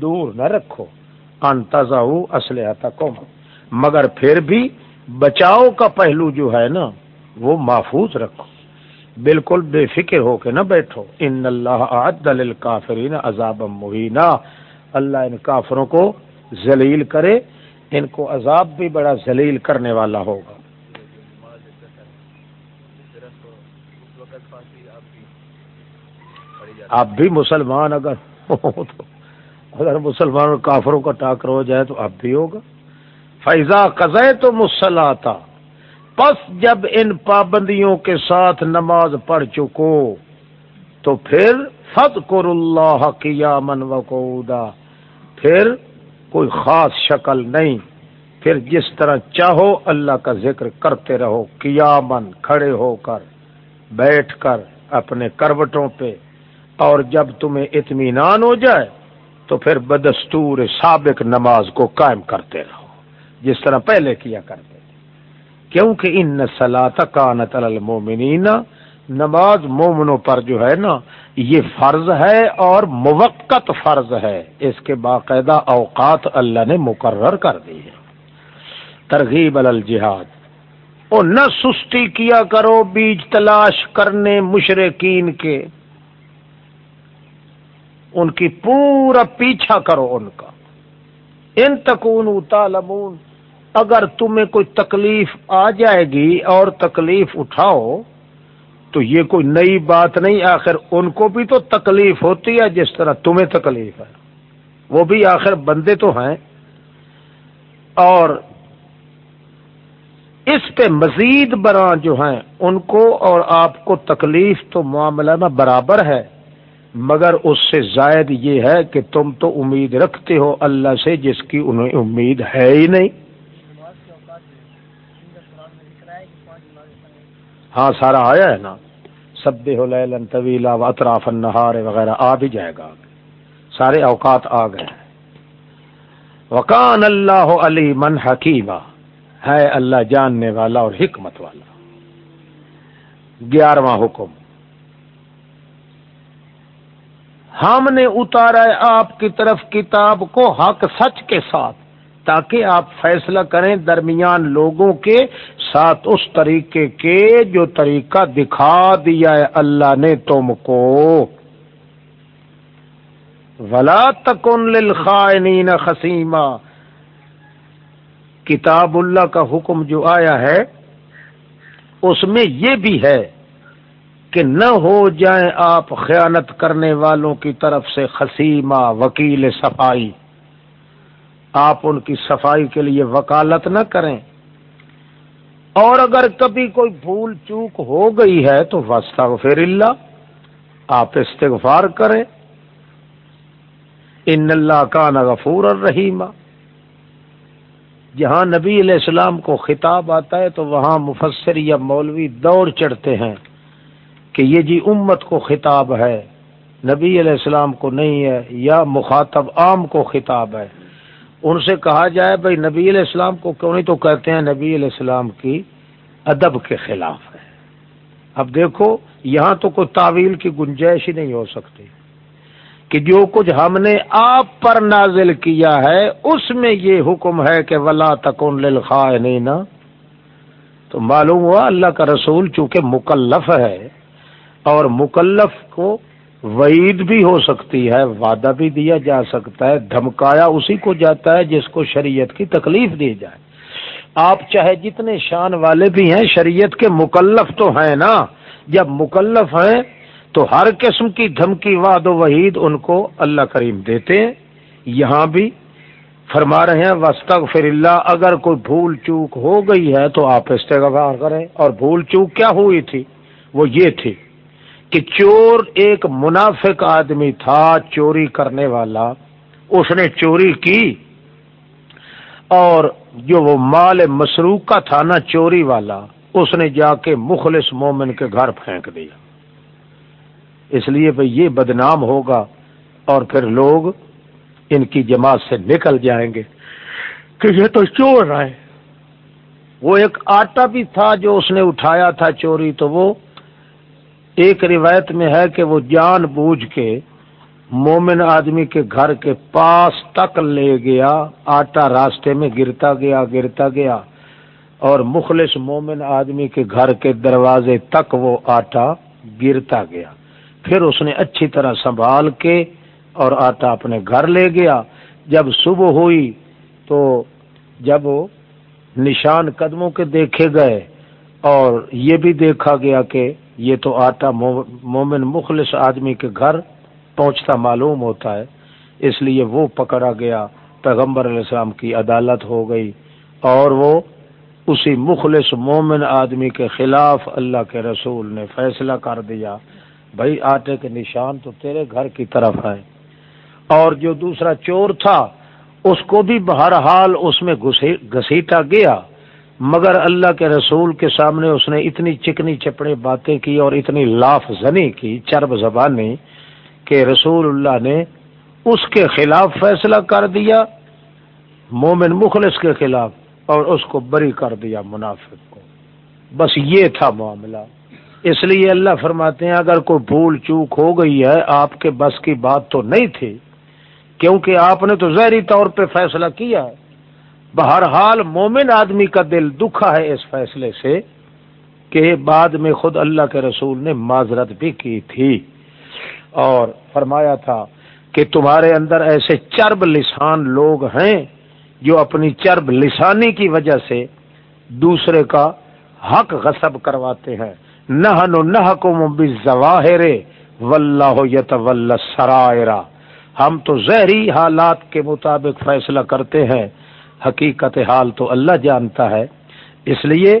دور نہ رکھو۔ انتظا اسلحہ تک مگر پھر بھی بچاؤ کا پہلو جو ہے نا، وہ محفوظ رکھو۔ بالکل بے فکر ہو کے نہ بیٹھو۔ ان اللہ عدل کافرین عذاب مہینہ اللہ ان کافروں کو ذلیل کرے ان کو عذاب بھی بڑا ذلیل کرنے والا ہوگا۔ آپ بھی مسلمان اگر تو اگر مسلمان اور کافروں کا ٹاکر ہو جائے تو اب بھی ہوگا۔ فیضا قزے تو مسلح پس جب ان پابندیوں کے ساتھ نماز پڑھ چکو، تو پھر فت کر اللہ قیامن وقودا پھر کوئی خاص شکل نہیں۔ پھر جس طرح چاہو اللہ کا ذکر کرتے رہو کیا من کھڑے ہو کر، بیٹھ کر اپنے کروٹوں پہ۔ اور جب تمہیں اطمینان ہو جائے، تو پھر بدستور سابق نماز کو قائم کرتے رہو، جس طرح پہلے کیا کرتے تھے۔ کیونکہ ان سلاط کانت المومنین نماز مومنوں پر جو ہے نا، یہ فرض ہے اور موقت فرض ہے۔ اس کے باقاعدہ اوقات اللہ نے مقرر کر دی ہے ترغیب الجہاد۔ اور نہ سستی کیا کرو بیج تلاش کرنے مشرقین کے۔ ان کی پورا پیچھا کرو ان کا۔ ان تکون تالمون اگر تمہیں کوئی تکلیف آ جائے گی اور تکلیف اٹھاؤ تو یہ کوئی نئی بات نہیں، آخر ان کو بھی تو تکلیف ہوتی ہے، جس طرح تمہیں تکلیف ہے۔ وہ بھی آخر بندے تو ہیں۔ اور اس پہ مزید برآں جو ہیں، ان کو اور آپ کو تکلیف تو معاملہ میں برابر ہے، مگر اس سے زائد یہ ہے کہ تم تو امید رکھتے ہو اللہ سے، جس کی انہیں امید ہے ہی نہیں۔ ہاں سارا آیا ہے نا؟ سب لیلن طویلا و اطراف النہار وغیرہ، آ بھی جائے گا سارے اوقات آ گئے وکان اللہ علی من حکیمہ ہے اللہ جاننے والا اور حکمت والا۔ گیارہواں حکم۔ ہم نے اتارا ہے آپ کی طرف کتاب کو حق سچ کے ساتھ۔ تاکہ آپ فیصلہ کریں درمیان لوگوں کے ساتھ اس طریقے کے جو طریقہ دکھا دیا ہے۔ اللہ نے تم کو۔ ولا تکن للخائنین خسیمہ کتاب اللہ کا حکم جو آیا ہے، اس میں یہ بھی ہے کہ نہ ہو جائیں آپ خیانت کرنے والوں کی طرف سے خسیمہ وکیل صفائی آپ ان کی صفائی کے لیے وکالت نہ کریں۔ اور اگر کبھی کوئی بھول چوک ہو گئی ہے تو وسطہ فیر اللہ، آپ استغفار کریں۔ ان اللہ کا غفور الرحیم جہاں نبی علیہ السلام کو خطاب آتا ہے تو وہاں مفسر یا مولوی دوڑ چڑھتے ہیں کہ یہ جی امت کو خطاب ہے، نبی علیہ السلام کو نہیں ہے یا مخاطب عام کو خطاب ہے۔ ان سے کہا جائے بھائی نبی علیہ السلام کو کیوں نہیں تو کہتے ہیں نبی علیہ السلام کی ادب کے خلاف ہے۔ اب دیکھو، یہاں تو کوئی تعویل کی گنجائش ہی نہیں ہو سکتی کہ جو کچھ ہم نے آپ پر نازل کیا ہے، اس میں یہ حکم ہے کہ ولا تکن للخا نہیں تو معلوم ہوا اللہ کا رسول چونکہ مکلف ہے اور مکلف کو وعید بھی ہو سکتی ہے، وعدہ بھی دیا جا سکتا ہے، دھمکایا اسی کو جاتا ہے جس کو شریعت کی تکلیف دی جائے۔ آپ چاہے جتنے شان والے بھی ہیں، شریعت کے مکلف تو ہیں نا۔ جب مکلف ہیں تو ہر قسم کی دھمکی واد و وحید ان کو اللہ کریم دیتے ہیں۔ یہاں بھی فرما رہے ہیں وسط اللہ اگر کوئی بھول چوک ہو گئی ہے تو آپ استغفار کریں۔ اور بھول چوک کیا ہوئی تھی؟ وہ یہ تھی کہ چور ایک منافق آدمی تھا، چوری کرنے والا۔ اس نے چوری کی اور جو وہ مال مسروق کا تھا نا، چوری والا، اس نے جا کے مخلص مومن کے گھر پھینک دیا۔ اس لیے بھائی یہ بدنام ہوگا اور پھر لوگ ان کی جماعت سے نکل جائیں گے کہ یہ تو چور رہے وہ ایک آٹا بھی تھا جو اس نے اٹھایا تھا چوری، تو وہ ایک روایت میں ہے کہ وہ جان بوجھ کے مومن آدمی کے گھر کے پاس تک لے گیا، آٹا راستے میں گرتا گیا گرتا گیا، اور مخلص مومن آدمی کے گھر کے دروازے تک وہ آٹا گرتا گیا۔ پھر اس نے اچھی طرح سنبھال کے اور آٹا اپنے گھر لے گیا۔ جب صبح ہوئی تو جب نشان قدموں کے دیکھے گئے اور یہ بھی دیکھا گیا کہ یہ تو آٹا مومن مخلص آدمی کے گھر پہنچتا معلوم ہوتا ہے۔ اس لیے وہ پکڑا گیا۔ پیغمبر علیہ السلام کی عدالت ہو گئی اور وہ اسی مخلص مومن آدمی کے خلاف اللہ کے رسول نے فیصلہ کر دیا۔ بھائی، آٹے کے نشان تو تیرے گھر کی طرف ہے اور جو دوسرا چور تھا، اس کو بھی بہرحال اس میں گھسیٹا گیا۔ مگر اللہ کے رسول کے سامنے اس نے اتنی چکنی چپڑی باتیں کی اور اتنی لاف زنی کی، چرب زبانی، کہ رسول اللہ نے اس کے خلاف فیصلہ کر دیا، مومن مخلص کے خلاف، اور اس کو بری کر دیا منافق کو۔ بس یہ تھا معاملہ۔ اس لیے اللہ فرماتے ہیں، اگر کوئی بھول چوک ہو گئی ہے، آپ کے بس کی بات تو نہیں تھی، کیونکہ آپ نے تو ظاہری طور پہ فیصلہ کیا ہے۔ بہرحال مومن آدمی کا دل دکھا ہے اس فیصلے سے کہ بعد میں خود اللہ کے رسول نے معذرت بھی کی تھی اور فرمایا تھا کہ تمہارے اندر ایسے چرب لسان لوگ ہیں جو اپنی چرب لسانی کی وجہ سے دوسرے کا حق غصب کرواتے ہیں۔ نہ نو نہ کو ظواہر ول سرائرا ہم تو زہری حالات کے مطابق فیصلہ کرتے ہیں۔ حقیقت حال تو اللہ جانتا ہے۔ اس لیے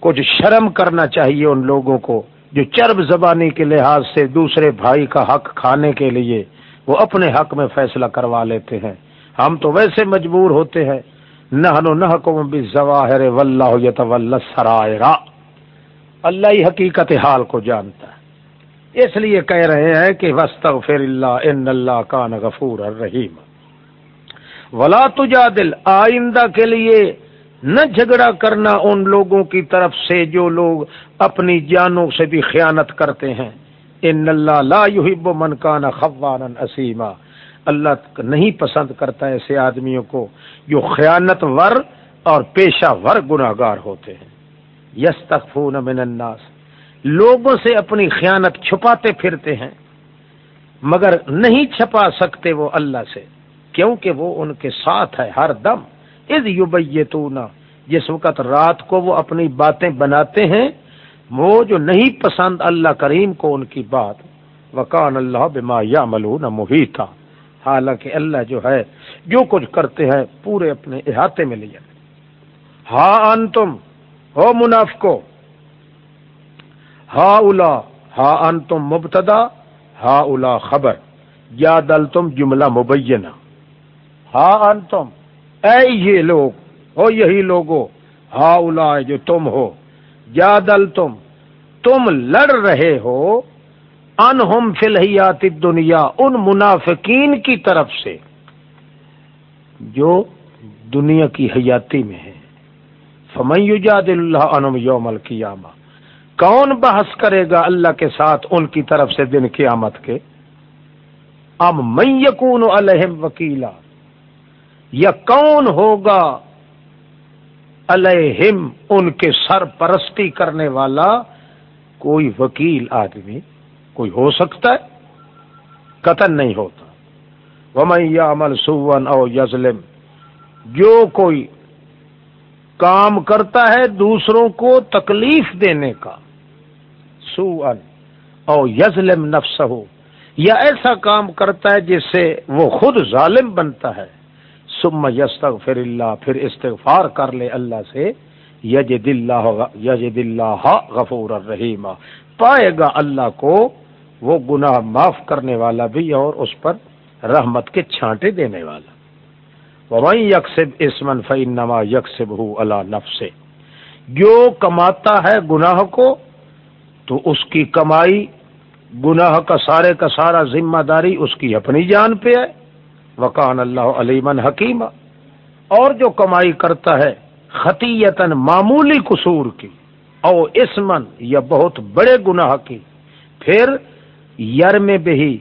کچھ شرم کرنا چاہیے ان لوگوں کو جو چرب زبانی کے لحاظ سے دوسرے بھائی کا حق کھانے کے لیے وہ اپنے حق میں فیصلہ کروا لیتے ہیں۔ ہم تو ویسے مجبور ہوتے ہیں۔ نہ نہ کو بھی ظواہر ول سرائرا اللہ ہی حقیقت حال کو جانتا ہے۔ اس لیے کہہ رہے ہیں کہ وسط اللہ ان اللہ کان غفور الرحیم ولا تجا دل آئندہ کے لیے نہ جھگڑا کرنا ان لوگوں کی طرف سے جو لوگ اپنی جانوں سے بھی خیانت کرتے ہیں۔ ان اللہ لا يحب من کان خوانا اسیما۔ اللہ نہیں پسند کرتا ایسے آدمیوں کو جو خیانت ور اور پیشہ ور گناگار ہوتے ہیں۔ یس من الناس۔ لوگوں سے اپنی خیانت چھپاتے پھرتے ہیں، مگر نہیں چھپا سکتے وہ اللہ سے۔ کیونکہ وہ ان کے ساتھ ہے ہر دم۔ از یوبیتونا جس وقت رات کو وہ اپنی باتیں بناتے ہیں، وہ جو نہیں پسند اللہ کریم کو ان کی بات۔ وکان اللہ بما یا ملون محیطا۔ حالانکہ اللہ جو ہے، جو کچھ کرتے ہیں، پورے اپنے احاطے میں لیا ہاں ان تم ہو منافقو۔ ہا الا ہا ان تم مبتدا ہا الا خبر۔ یا دل تم جملہ مبینہ۔ ہا ان تم اے یہ لوگ، ہو یہی لوگو ہا الا جو تم ہو یا دل تم تم لڑ رہے ہو ان ہم فلحیات دنیا ان منافقین کی طرف سے، جو دنیا کی حیاتی میں ہے فمیجاد اللہ عنم یوم القیامہ، کون بحث کرے گا اللہ کے ساتھ ان کی طرف سے دن قیامت کے؟ ام میں یقون الحم وکیلا یا کون ہوگا الہم ان کے سر پرستی کرنے والا کوئی وکیل آدمی کوئی ہو سکتا ہے؟ قتل نہیں ہوتا۔ وہ میں عمل سون او یزلم جو کوئی کام کرتا ہے دوسروں کو تکلیف دینے کا۔ او یزلم نفس ہو یا ایسا کام کرتا ہے جس سے وہ خود ظالم بنتا ہے۔ سم یستغفر اللہ، پھر استغفار کر لے اللہ سے یج دل غفور الرحیم۔ پائے گا اللہ کو وہ گناہ معاف کرنے والا بھی اور اس پر رحمت کے چھانٹے دینے والا۔ وہیں یکسب اسمن فعین نما یکسب ہو اللہ نف سے جو کماتا ہے گناہ کو، تو اس کی کمائی، گناہ کا سارے کا سارا ذمہ داری اس کی اپنی جان پہ ہے۔ وکان اللہ علیمن حکیم اور جو کمائی کرتا ہے خطیتن معمولی قصور کی، او اسمن یا بہت بڑے گناہ کی، پھر یر میں بھی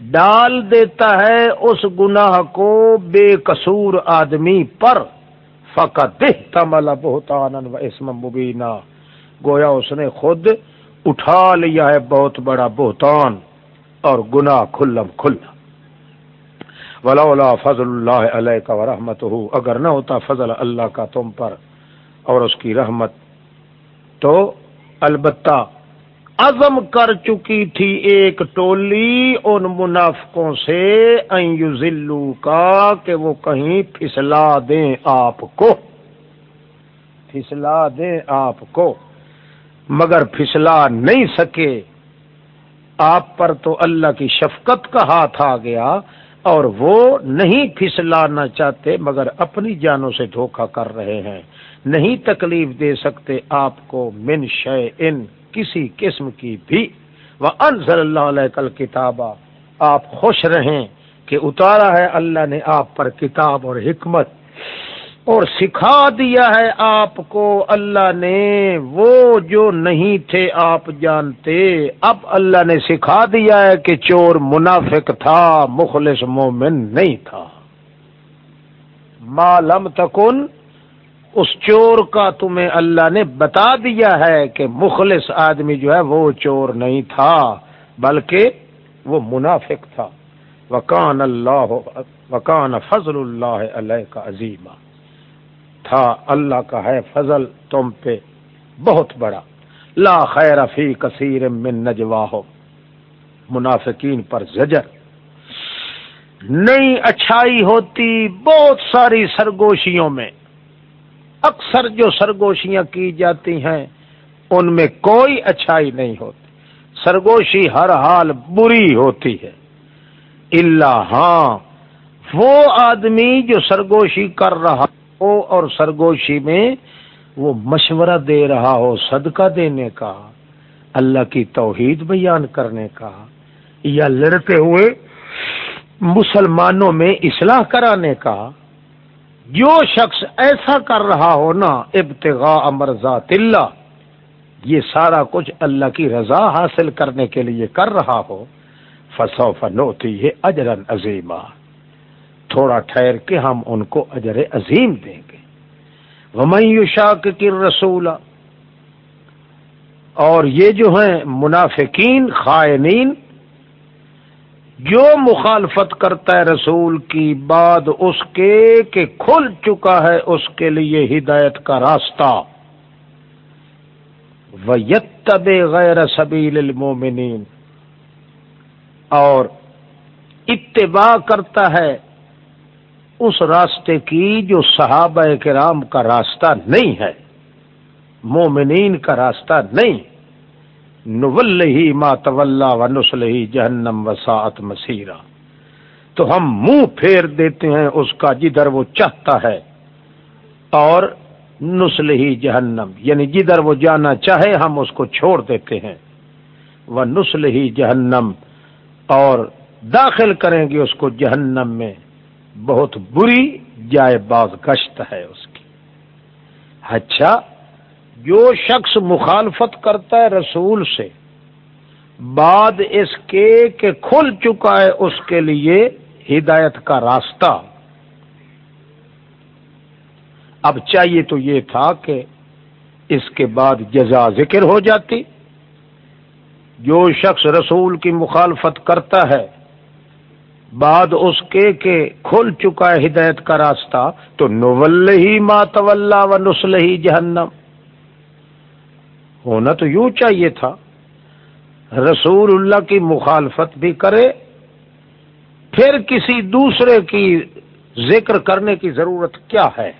ڈال دیتا ہے اس گناہ کو بے قصور آدمی پر۔ فقط تمل بہتان و اسم مبینہ گویا اس نے خود اٹھا لیا ہے بہت بڑا بہتان اور گناہ کھلم کھلا ولا فضل اللہ علیہ کا رحمت ہو اگر نہ ہوتا فضل اللہ کا تم پر اور اس کی رحمت، تو البتہ عزم کر چکی تھی ایک ٹولی ان منافقوں سے ذلو کا کہ وہ کہیں پھسلا دیں آپ کو۔ پھسلا دیں آپ کو۔ مگر پھسلا نہیں سکے۔ آپ پر تو اللہ کی شفقت کا ہاتھ آ گیا۔ اور وہ نہیں پھسلانا چاہتے مگر اپنی جانوں سے دھوکا کر رہے ہیں۔ نہیں تکلیف دے سکتے آپ کو من شے ان کسی قسم کی بھی۔ وہ انضر اللہ علیہ کل کتابہ آپ خوش رہیں کہ اتارا ہے اللہ نے آپ پر کتاب اور حکمت۔ اور سکھا دیا ہے آپ کو اللہ نے، وہ جو نہیں تھے آپ جانتے۔ اب اللہ نے سکھا دیا ہے کہ چور منافق تھا، مخلص مومن نہیں تھا۔ معلوم تکن، اس چور کا تمہیں اللہ نے بتا دیا ہے کہ مخلص آدمی جو ہے وہ چور نہیں تھا، بلکہ وہ منافق تھا۔ وکان اللہ، وکان فضل اللہ علیہ کا عظیم تھا، اللہ کا ہے فضل تم پہ بہت بڑا۔ لا خیر فی کثیر من نجواہ منافقین پر زجر۔ نئی اچھائی ہوتی بہت ساری سرگوشیوں میں۔ اکثر جو سرگوشیاں کی جاتی ہیں، ان میں کوئی اچھائی نہیں ہوتی۔ سرگوشی ہر حال بری ہوتی ہے۔ اللہ ہاں وہ آدمی جو سرگوشی کر رہا ہو اور سرگوشی میں وہ مشورہ دے رہا ہو، صدقہ دینے کا، اللہ کی توحید بیان کرنے کا، یا لڑتے ہوئے مسلمانوں میں اصلاح کرانے کا۔ جو شخص ایسا کر رہا ہو نا، ابتغاء امر ذات اللہ، یہ سارا کچھ اللہ کی رضا حاصل کرنے کے لیے کر رہا ہو فسو فنوتی ہے اجرن عظیمہ تھوڑا ٹھہر کے ہم ان کو اجر عظیم دیں گے۔ وہ شاک کی رسول اور یہ جو ہیں منافقین، خائنین، جو مخالفت کرتا ہے رسول کی بعد اس کے کہ کھل چکا ہے اس کے لیے ہدایت کا راستہ۔ وہ یتب غیر سبیل المومنین اور اتباع کرتا ہے اس راستے کی جو صحابہ کرام کا راستہ نہیں ہے، مومنین کا راستہ نہیں۔ نول ہی ما و نسل ہی جہنم وساعت مسیرا تو ہم منہ پھیر دیتے ہیں اس کا جدھر وہ چاہتا ہے، اور نسل ہی جہنم یعنی جدھر وہ جانا چاہے ہم اس کو چھوڑ دیتے ہیں۔ وہ نسل ہی جہنم اور داخل کریں گے اس کو جہنم میں۔ بہت بری جائے باز گشت ہے اس کی۔ اچھا جو شخص مخالفت کرتا ہے رسول سے، بعد اس کے کہ کھل چکا ہے اس کے لیے ہدایت کا راستہ۔ اب چاہیے تو یہ تھا کہ اس کے بعد جزا ذکر ہو جاتی۔ جو شخص رسول کی مخالفت کرتا ہے بعد اس کے کہ کھل چکا ہے ہدایت کا راستہ، تو نول ہی ماتول و نسل ہی جہنم۔ ہونا تو یوں چاہیے تھا۔ رسول اللہ کی مخالفت بھی کرے، پھر کسی دوسرے کی ذکر کرنے کی ضرورت کیا ہے؟